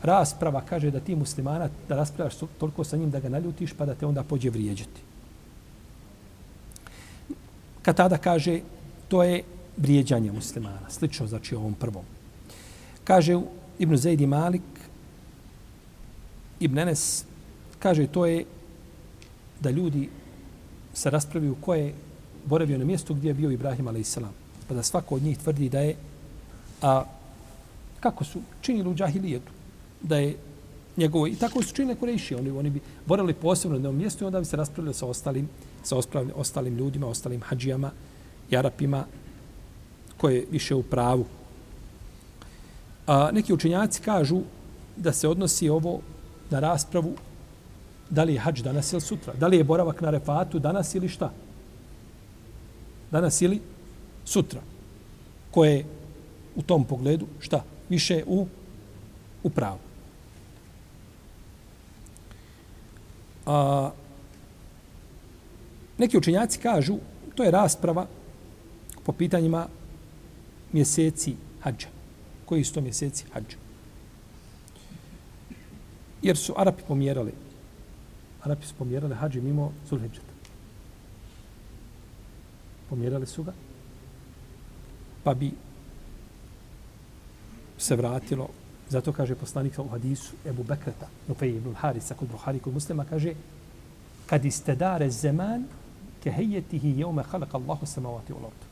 rasprava, kaže da ti muslimana, da raspravaš toliko sa njim da ga naljutiš, pa da te onda pođe vrijeđati. Kad tada kaže, to je vrijeđanje muslimana, slično znači ovom prvom. Kaže Ibn Zaid Malik, Ibn Enes kaže to je da ljudi se raspraviju ko je boravio na mjestu gdje je bio Ibrahim a.s. Pa da svako od njih tvrdi da je a, kako su činili u džahilijetu da je njegovo i tako su činili kurejši oni oni bi borali posebno na mjestu i onda bi se raspravljali sa ostalim sa ostalim, ostalim ljudima ostalim hađijama, jarapima, koje je više u pravu a neki učenjaci kažu da se odnosi ovo na raspravu da li je hađ danas ili sutra. Da li je boravak na refatu danas ili šta? Danas ili sutra. Koje u tom pogledu šta? Više u, u pravu. A, neki učenjaci kažu, to je rasprava po pitanjima mjeseci hađa. Koji su to mjeseci hađa? Jer su Arapi pomjerali. Arapi su pomjerali hađi mimo Zulhidžeta. Pomjerali su ga. Pa bi se vratilo. Zato kaže poslanik u hadisu Ebu Bekreta, Nufej ibn Harisa, kod Buhari, kod muslima, kaže kad istedare zeman ke hejetihi jeume halak Allahu samavati u lortu.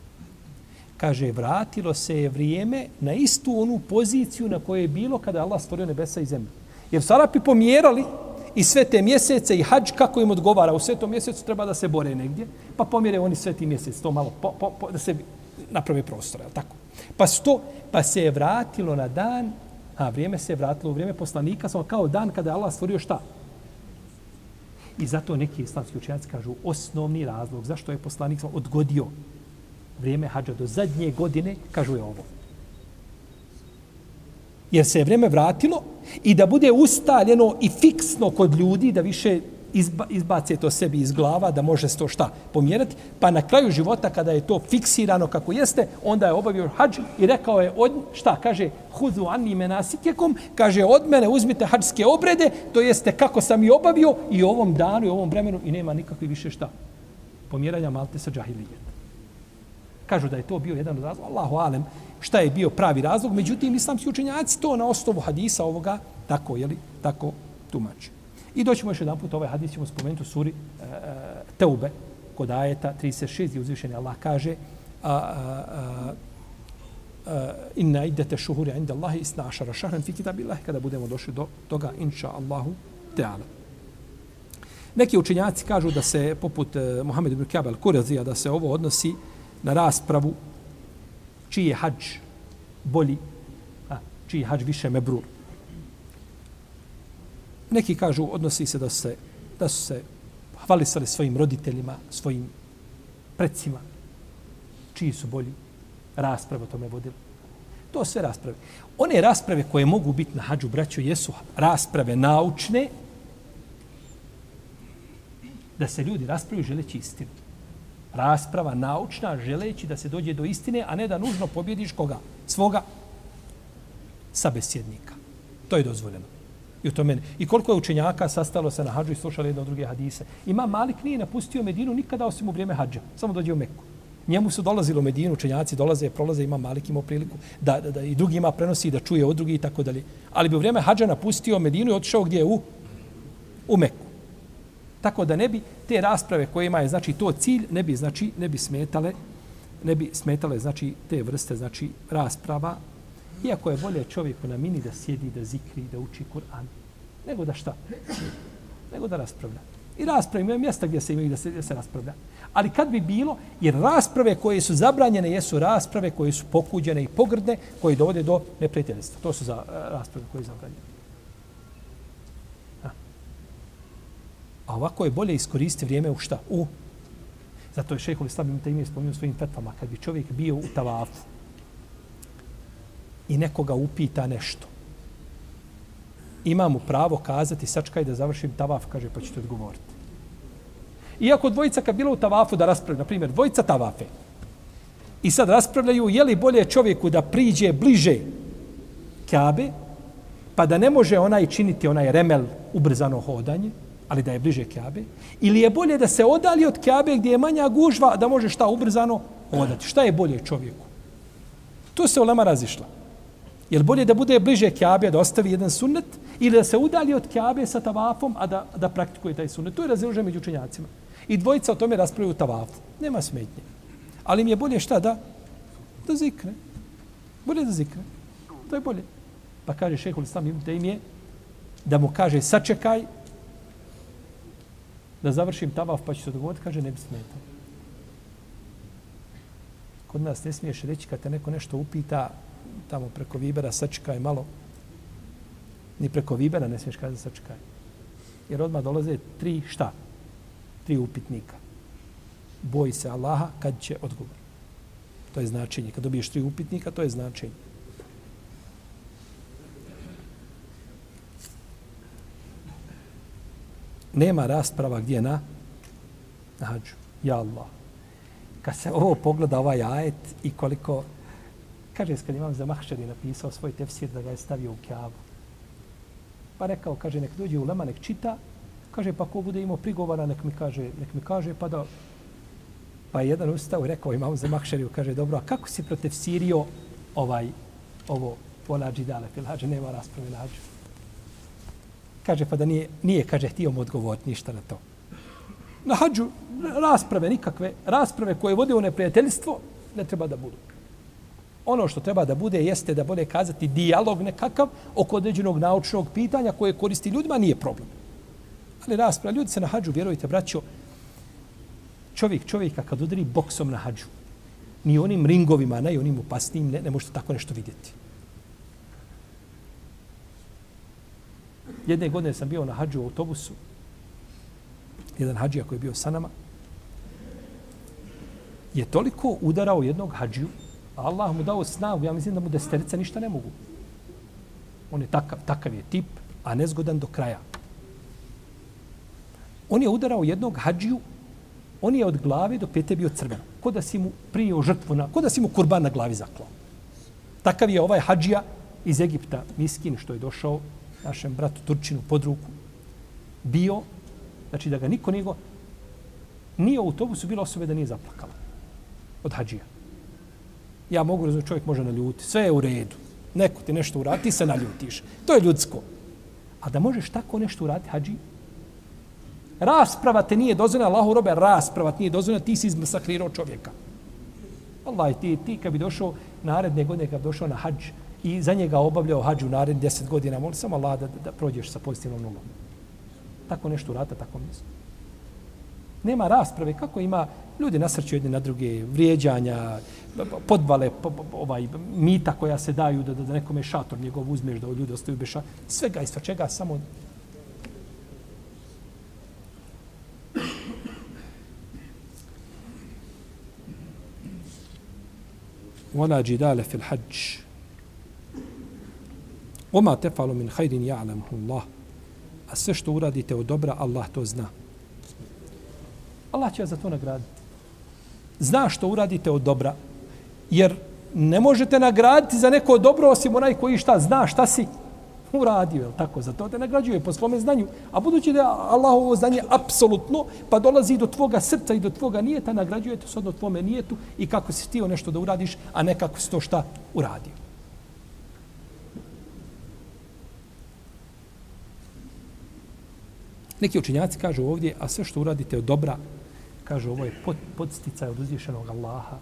Kaže, vratilo se je vrijeme na istu onu poziciju na kojoj je bilo kada Allah stvorio nebesa i zemlju. Jer su Arapi pomjerali i sve te mjesece i hađ kako im odgovara. U svetom mjesecu treba da se bore negdje, pa pomjere oni sveti mjesec, to malo, po, po, po, da se napravi prostor, je tako? Pa, sto, pa se je vratilo na dan, a vrijeme se je vratilo u vrijeme poslanika, samo kao dan kada je Allah stvorio šta? I zato neki islamski učenjaci kažu osnovni razlog zašto je poslanik odgodio vrijeme hađa do zadnje godine, kažu je ovo jer se je vreme vratilo i da bude ustaljeno i fiksno kod ljudi da više izba, izbace to sebi iz glava, da može to šta pomjerati, pa na kraju života kada je to fiksirano kako jeste, onda je obavio hađ i rekao je, od, šta, kaže, hudu anni menasikekom, kaže, od mene uzmite hađske obrede, to jeste kako sam i obavio i u ovom danu i u ovom vremenu i nema nikakvi više šta pomjeranja malte sa džahilijet. Kažu da je to bio jedan od razloga, Allahu alem, šta je bio pravi razlog, međutim, islamski učenjaci to na osnovu hadisa ovoga tako, jeli, tako tumači. I doćemo još jedan put, ovaj hadis ćemo spomenuti u suri e, e Teube, kod ajeta 36, gdje uzvišeni Allah kaže a, a, a, a, inna iddete šuhuri inda Allahi isna ašara šahran fi kitabillah kada budemo došli do toga, inša Allahu teala. Neki učenjaci kažu da se, poput uh, Muhammed ibn Kabel Kurazija, da se ovo odnosi na raspravu čiji je hađ bolji, a, čiji je hađ više mebrur. Neki kažu, odnosi se da se da su se hvalisali svojim roditeljima, svojim predsima, čiji su bolji rasprave o tome vodili. To sve rasprave. One rasprave koje mogu biti na hađu, braćo, jesu rasprave naučne, da se ljudi raspravaju želeći istinu. Rasprava naučna, želeći da se dođe do istine, a ne da nužno pobjediš koga? Svoga sabesjednika. To je dozvoljeno. I, u tome, I koliko je učenjaka sastalo se na hađu i slušali jedno druge hadise. Ima Malik nije napustio Medinu nikada osim u vrijeme hađa. Samo dođe u Meku. Njemu su dolazili u Medinu, učenjaci dolaze, prolaze, ima Malik imao priliku da, da, da i drugi ima prenosi, da čuje od drugi i tako dalje. Ali bi u vrijeme hađa napustio Medinu i otišao gdje je u, u Meku. Tako da ne bi te rasprave koje imaju, znači to cilj, ne bi znači ne bi smetale ne bi smetale znači te vrste znači rasprava iako je bolje čovjeku na mini da sjedi da zikri da uči Kur'an. Nego da šta? Nego da raspravlja. I rasprave imaju mjesta gdje se imaju da se, da se raspravlja. Ali kad bi bilo jer rasprave koje su zabranjene jesu rasprave koje su pokuđene i pogrdne koje dovode do neprijateljstva. To su za eh, rasprave koje su zabranjene. A ovako je bolje iskoristiti vrijeme u šta? U. Zato je šehol Islam imate ime spomenuo svojim fetvama. Kad bi čovjek bio u tavafu i nekoga upita nešto, ima mu pravo kazati, sačkaj da završim tavaf, kaže, pa ćete odgovoriti. Iako dvojica kad bila u tavafu da raspravljaju, na primjer, dvojica tavafe, i sad raspravljaju je li bolje čovjeku da priđe bliže Kabe, pa da ne može onaj činiti onaj remel ubrzano hodanje, ali da je bliže Kjabe, ili je bolje da se odali od Kabe gdje je manja gužva, da može šta ubrzano odati. Šta je bolje čovjeku? Tu se ulema razišla. Je li bolje da bude bliže Kjabe, da ostavi jedan sunnet, ili da se udali od Kabe sa tavafom, a da, da praktikuje taj sunnet? To je razilože među učenjacima. I dvojica o tome raspravljaju tavafu. Nema smetnje. Ali im je bolje šta da? Da zikre. Bolje da zikre. To je bolje. Pa kaže šehol Islam im je da mu kaže sačekaj da završim tavaf pa ću se dogoditi, kaže ne bi smetao. Kod nas ne smiješ reći kad te neko nešto upita tamo preko Vibera, sačekaj malo. Ni preko Vibera ne smiješ kazati sačekaj. Jer odmah dolaze tri šta? Tri upitnika. Boj se Allaha kad će odgovor. To je značenje. Kad dobiješ tri upitnika, to je značenje. Nema rasprava gdje na na hađu. Ja Allah. Kad se ovo pogleda ovaj ajet i koliko kaže kad imam za mahšeri napisao svoj tefsir da ga je stavio u kjavu. Pa rekao, kaže, nek dođe u lema, nek čita. Kaže, pa ko bude imao prigovara, nek mi kaže, nek mi kaže, pa da... Pa je jedan ustao i rekao, imam za mahšeriju, kaže, dobro, a kako si protefsirio ovaj, ovo, pola džidale, filađe, nema rasprave na hađu. Kaže, pa da nije, nije kaže, htio mu odgovoriti ništa na to. Na hađu rasprave nikakve, rasprave koje vode u neprijateljstvo, ne treba da budu. Ono što treba da bude jeste da bude kazati dijalog nekakav oko određenog naučnog pitanja koje koristi ljudima, nije problem. Ali rasprava, ljudi se na hađu, vjerujte, braćo, čovjek čovjeka kad udari boksom na hađu, ni onim ringovima, ne onim opasnim, ne, ne možete tako nešto vidjeti. Jedne godine sam bio na hađu u autobusu. Jedan hađija koji je bio sa nama je toliko udarao jednog hađiju, a Allah mu dao snagu, ja mislim da mu desterica ništa ne mogu. On je takav, takav je tip, a nezgodan do kraja. On je udarao jednog hađiju, on je od glave do pete bio crven. Ko da si mu prijeo žrtvu, na, ko da si mu kurban na glavi zaklao. Takav je ovaj hađija iz Egipta, miskin, što je došao našem bratu Turčinu pod ruku, bio, znači da ga niko nije nije u autobusu bilo osobe da nije zaplakala od hađija. Ja mogu razumjeti, čovjek može naljuti, sve je u redu. Neko ti nešto uradi, ti se naljutiš. To je ljudsko. A da možeš tako nešto uraditi, hađi? Rasprava te nije dozvoljena, Allahu robe, rasprava te nije dozvoljena, ti si izmasakrirao čovjeka. Allah, ti, ti kad bi došao naredne godine, kad bi došao na hađ, i za njega obavljao hađ u naredni deset godina, molim samo Allah da, da, prođeš sa pozitivnom nulom. Tako nešto urata, tako mislim. Nema rasprave kako ima ljudi nasrću jedne na druge, vrijeđanja, podvale, po, po, ovaj, mita koja se daju da, da, nekome šator njegov uzmeš, da ljudi ostaju beša, svega i svačega, samo... ولا جدال في الحج Oma tefalu min hajrin ja'lamu Allah. A sve što uradite od dobra, Allah to zna. Allah će vas za to nagraditi. Zna što uradite od dobra. Jer ne možete nagraditi za neko dobro osim onaj koji šta zna šta si uradio, je tako? Zato te nagrađuje po svome znanju. A budući da je Allahovo znanje apsolutno, pa dolazi do tvoga srca i do tvoga nijeta, nagrađuje te s odno tvome nijetu i kako si htio nešto da uradiš, a ne kako si to šta uradio. Neki učinjaci kažu ovdje, a sve što uradite od dobra, kažu ovo je pod, podsticaj od uzvišenog Allaha,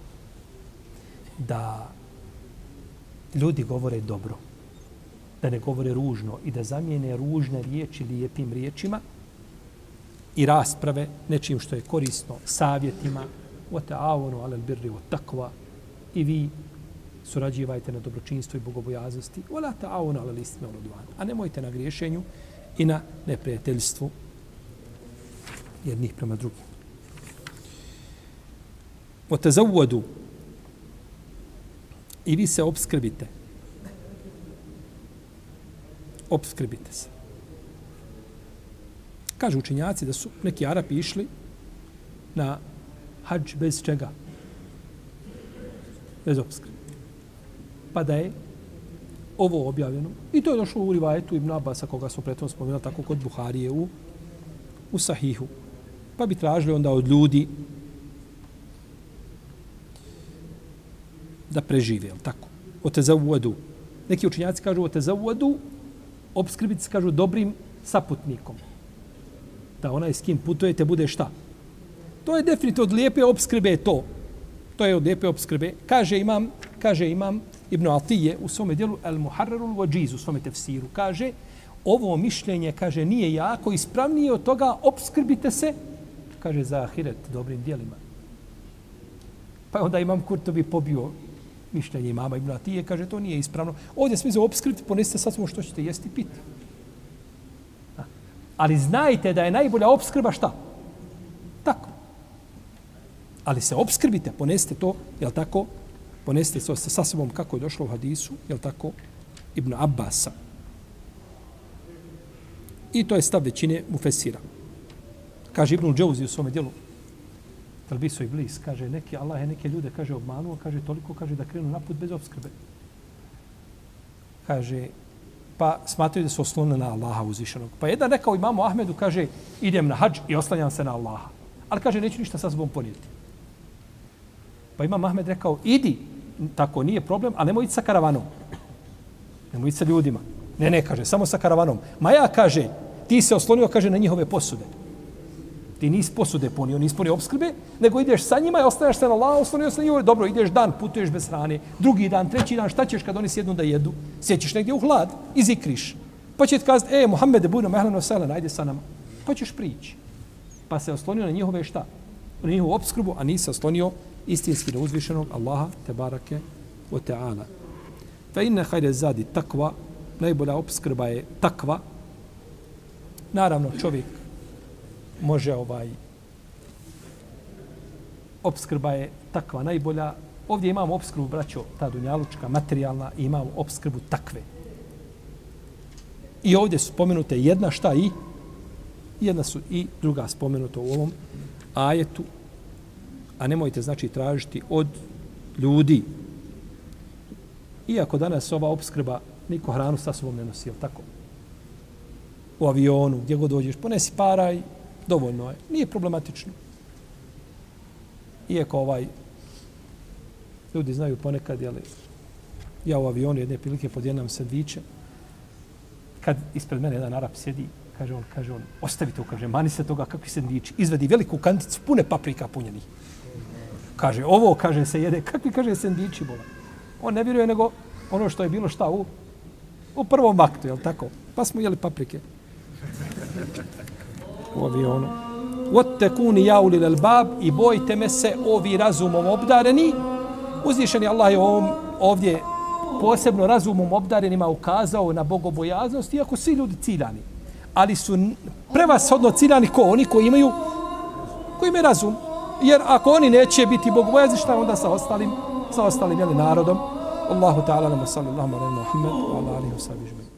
da ljudi govore dobro da ne govore ružno i da zamijene ružne riječi lijepim riječima i rasprave nečim što je korisno savjetima. O ta'avonu alel birri o takva i vi surađivajte na dobročinstvo i bogobojaznosti. O la ta'avonu alel istme oludvan a nemojte na griješenju i na neprijateljstvu jednih prema drugim o te i vi se obskrbite obskrbite se. Kažu učenjaci da su neki Arapi išli na hađ bez čega? Bez obskrbe. Pa da je ovo objavljeno, i to je došlo u Rivajetu Ibn Abasa, koga smo pretom spomenuli, tako kod Buharije u, u Sahihu. Pa bi tražili onda od ljudi da prežive, tako? O te. Neki učenjaci kažu o te zavudu, obskrbiti se, kažu, dobrim saputnikom. Da onaj s kim putujete bude šta? To je definitivno od lijepe obskrbe to. To je od lijepe obskrbe. Kaže imam, kaže imam Ibn Atije u svome dijelu El Muharrarul Wajiz u svome tefsiru. Kaže, ovo mišljenje, kaže, nije jako ispravnije od toga, obskrbite se, kaže, za ahiret dobrim dijelima. Pa onda imam Kurtovi pobio mišljenje imama Ibn Atije, kaže to nije ispravno. Ovdje sve za obskriti, ponesite sad što ćete jesti i piti. Ali znajte da je najbolja obskrba šta? Tako. Ali se obskrbite, ponesite to, jel tako? Ponesite to sa sobom kako je došlo u hadisu, jel tako? Ibn Abbasa. I to je stav većine Mufesira. Kaže Ibn Džauzi u svome dijelu, Talbiso i Blis, kaže, neki Allah je neke ljude, kaže, obmanuo, kaže, toliko, kaže, da krenu na put bez obskrbe. Kaže, pa smatraju da su oslone na Allaha uzvišenog. Pa jedan rekao imamu Ahmedu, kaže, idem na hađ i oslanjam se na Allaha. Ali kaže, neću ništa sa sobom ponijeti. Pa imam Ahmed rekao, idi, tako, nije problem, a nemoj ići sa karavanom. Nemoj ići sa ljudima. Ne, ne, kaže, samo sa karavanom. Ma ja, kaže, ti se oslonio, kaže, na njihove posude. Ti nisi posude ponio, nisi ponio obskrbe, nego ideš sa njima i ostaneš se na lao, ostaneš se na njima, dobro, ideš dan, putuješ bez hrane, drugi dan, treći dan, šta ćeš kad oni sjednu da jedu? Sjećiš negdje u hlad i zikriš. Pa će ti kazati, e, Muhammede, budno mehlano selen, ajde sa nama. Pa ćeš prići. Pa se oslonio na njihove šta? Na njihovu obskrbu, a nisi oslonio istinski na uzvišenog Allaha, te barake, o teala. Fa inne hajde zadi takva, najbolja obskrba je takva. Naravno, čovjek može ovaj obskrba je takva najbolja. Ovdje imamo obskrbu, braćo, ta dunjalučka, materijalna, i imamo obskrbu takve. I ovdje su spomenute jedna šta i jedna su i druga spomenuta u ovom ajetu. A nemojte, znači, tražiti od ljudi. Iako danas ova obskrba niko hranu sa sobom ne nosi, tako? U avionu, gdje god dođeš, ponesi para i dovoljno je. Nije problematično. Iako ovaj, ljudi znaju ponekad, jeli, ja u avionu jedne prilike podjenam sandviče, kad ispred mene jedan Arab sjedi, kaže on, kaže on, ostavi to, kaže, mani se toga, kakvi sandviči, izvedi veliku kanticu, pune paprika punjeni. Kaže, ovo, kaže, se jede, kakvi, kaže, sandviči, bola. On ne vjeruje nego ono što je bilo šta u, u prvom aktu, jel tako? Pa smo jeli paprike u avionu. Wattakuni ya ulil albab i bojte me se ovi razumom obdareni. Uzvišeni Allah je ovom, ovdje posebno razumom obdarenima ukazao na bogobojaznost, iako svi ljudi ciljani. Ali su prevashodno ciljani ko? Oni koji imaju, koji imaju razum. Jer ako oni neće biti bogobojazni, šta onda sa ostalim sa ostalim jeli, narodom. Allahu ta'ala nama sallallahu alaihi wa sallam, wa alaihi wa sallam.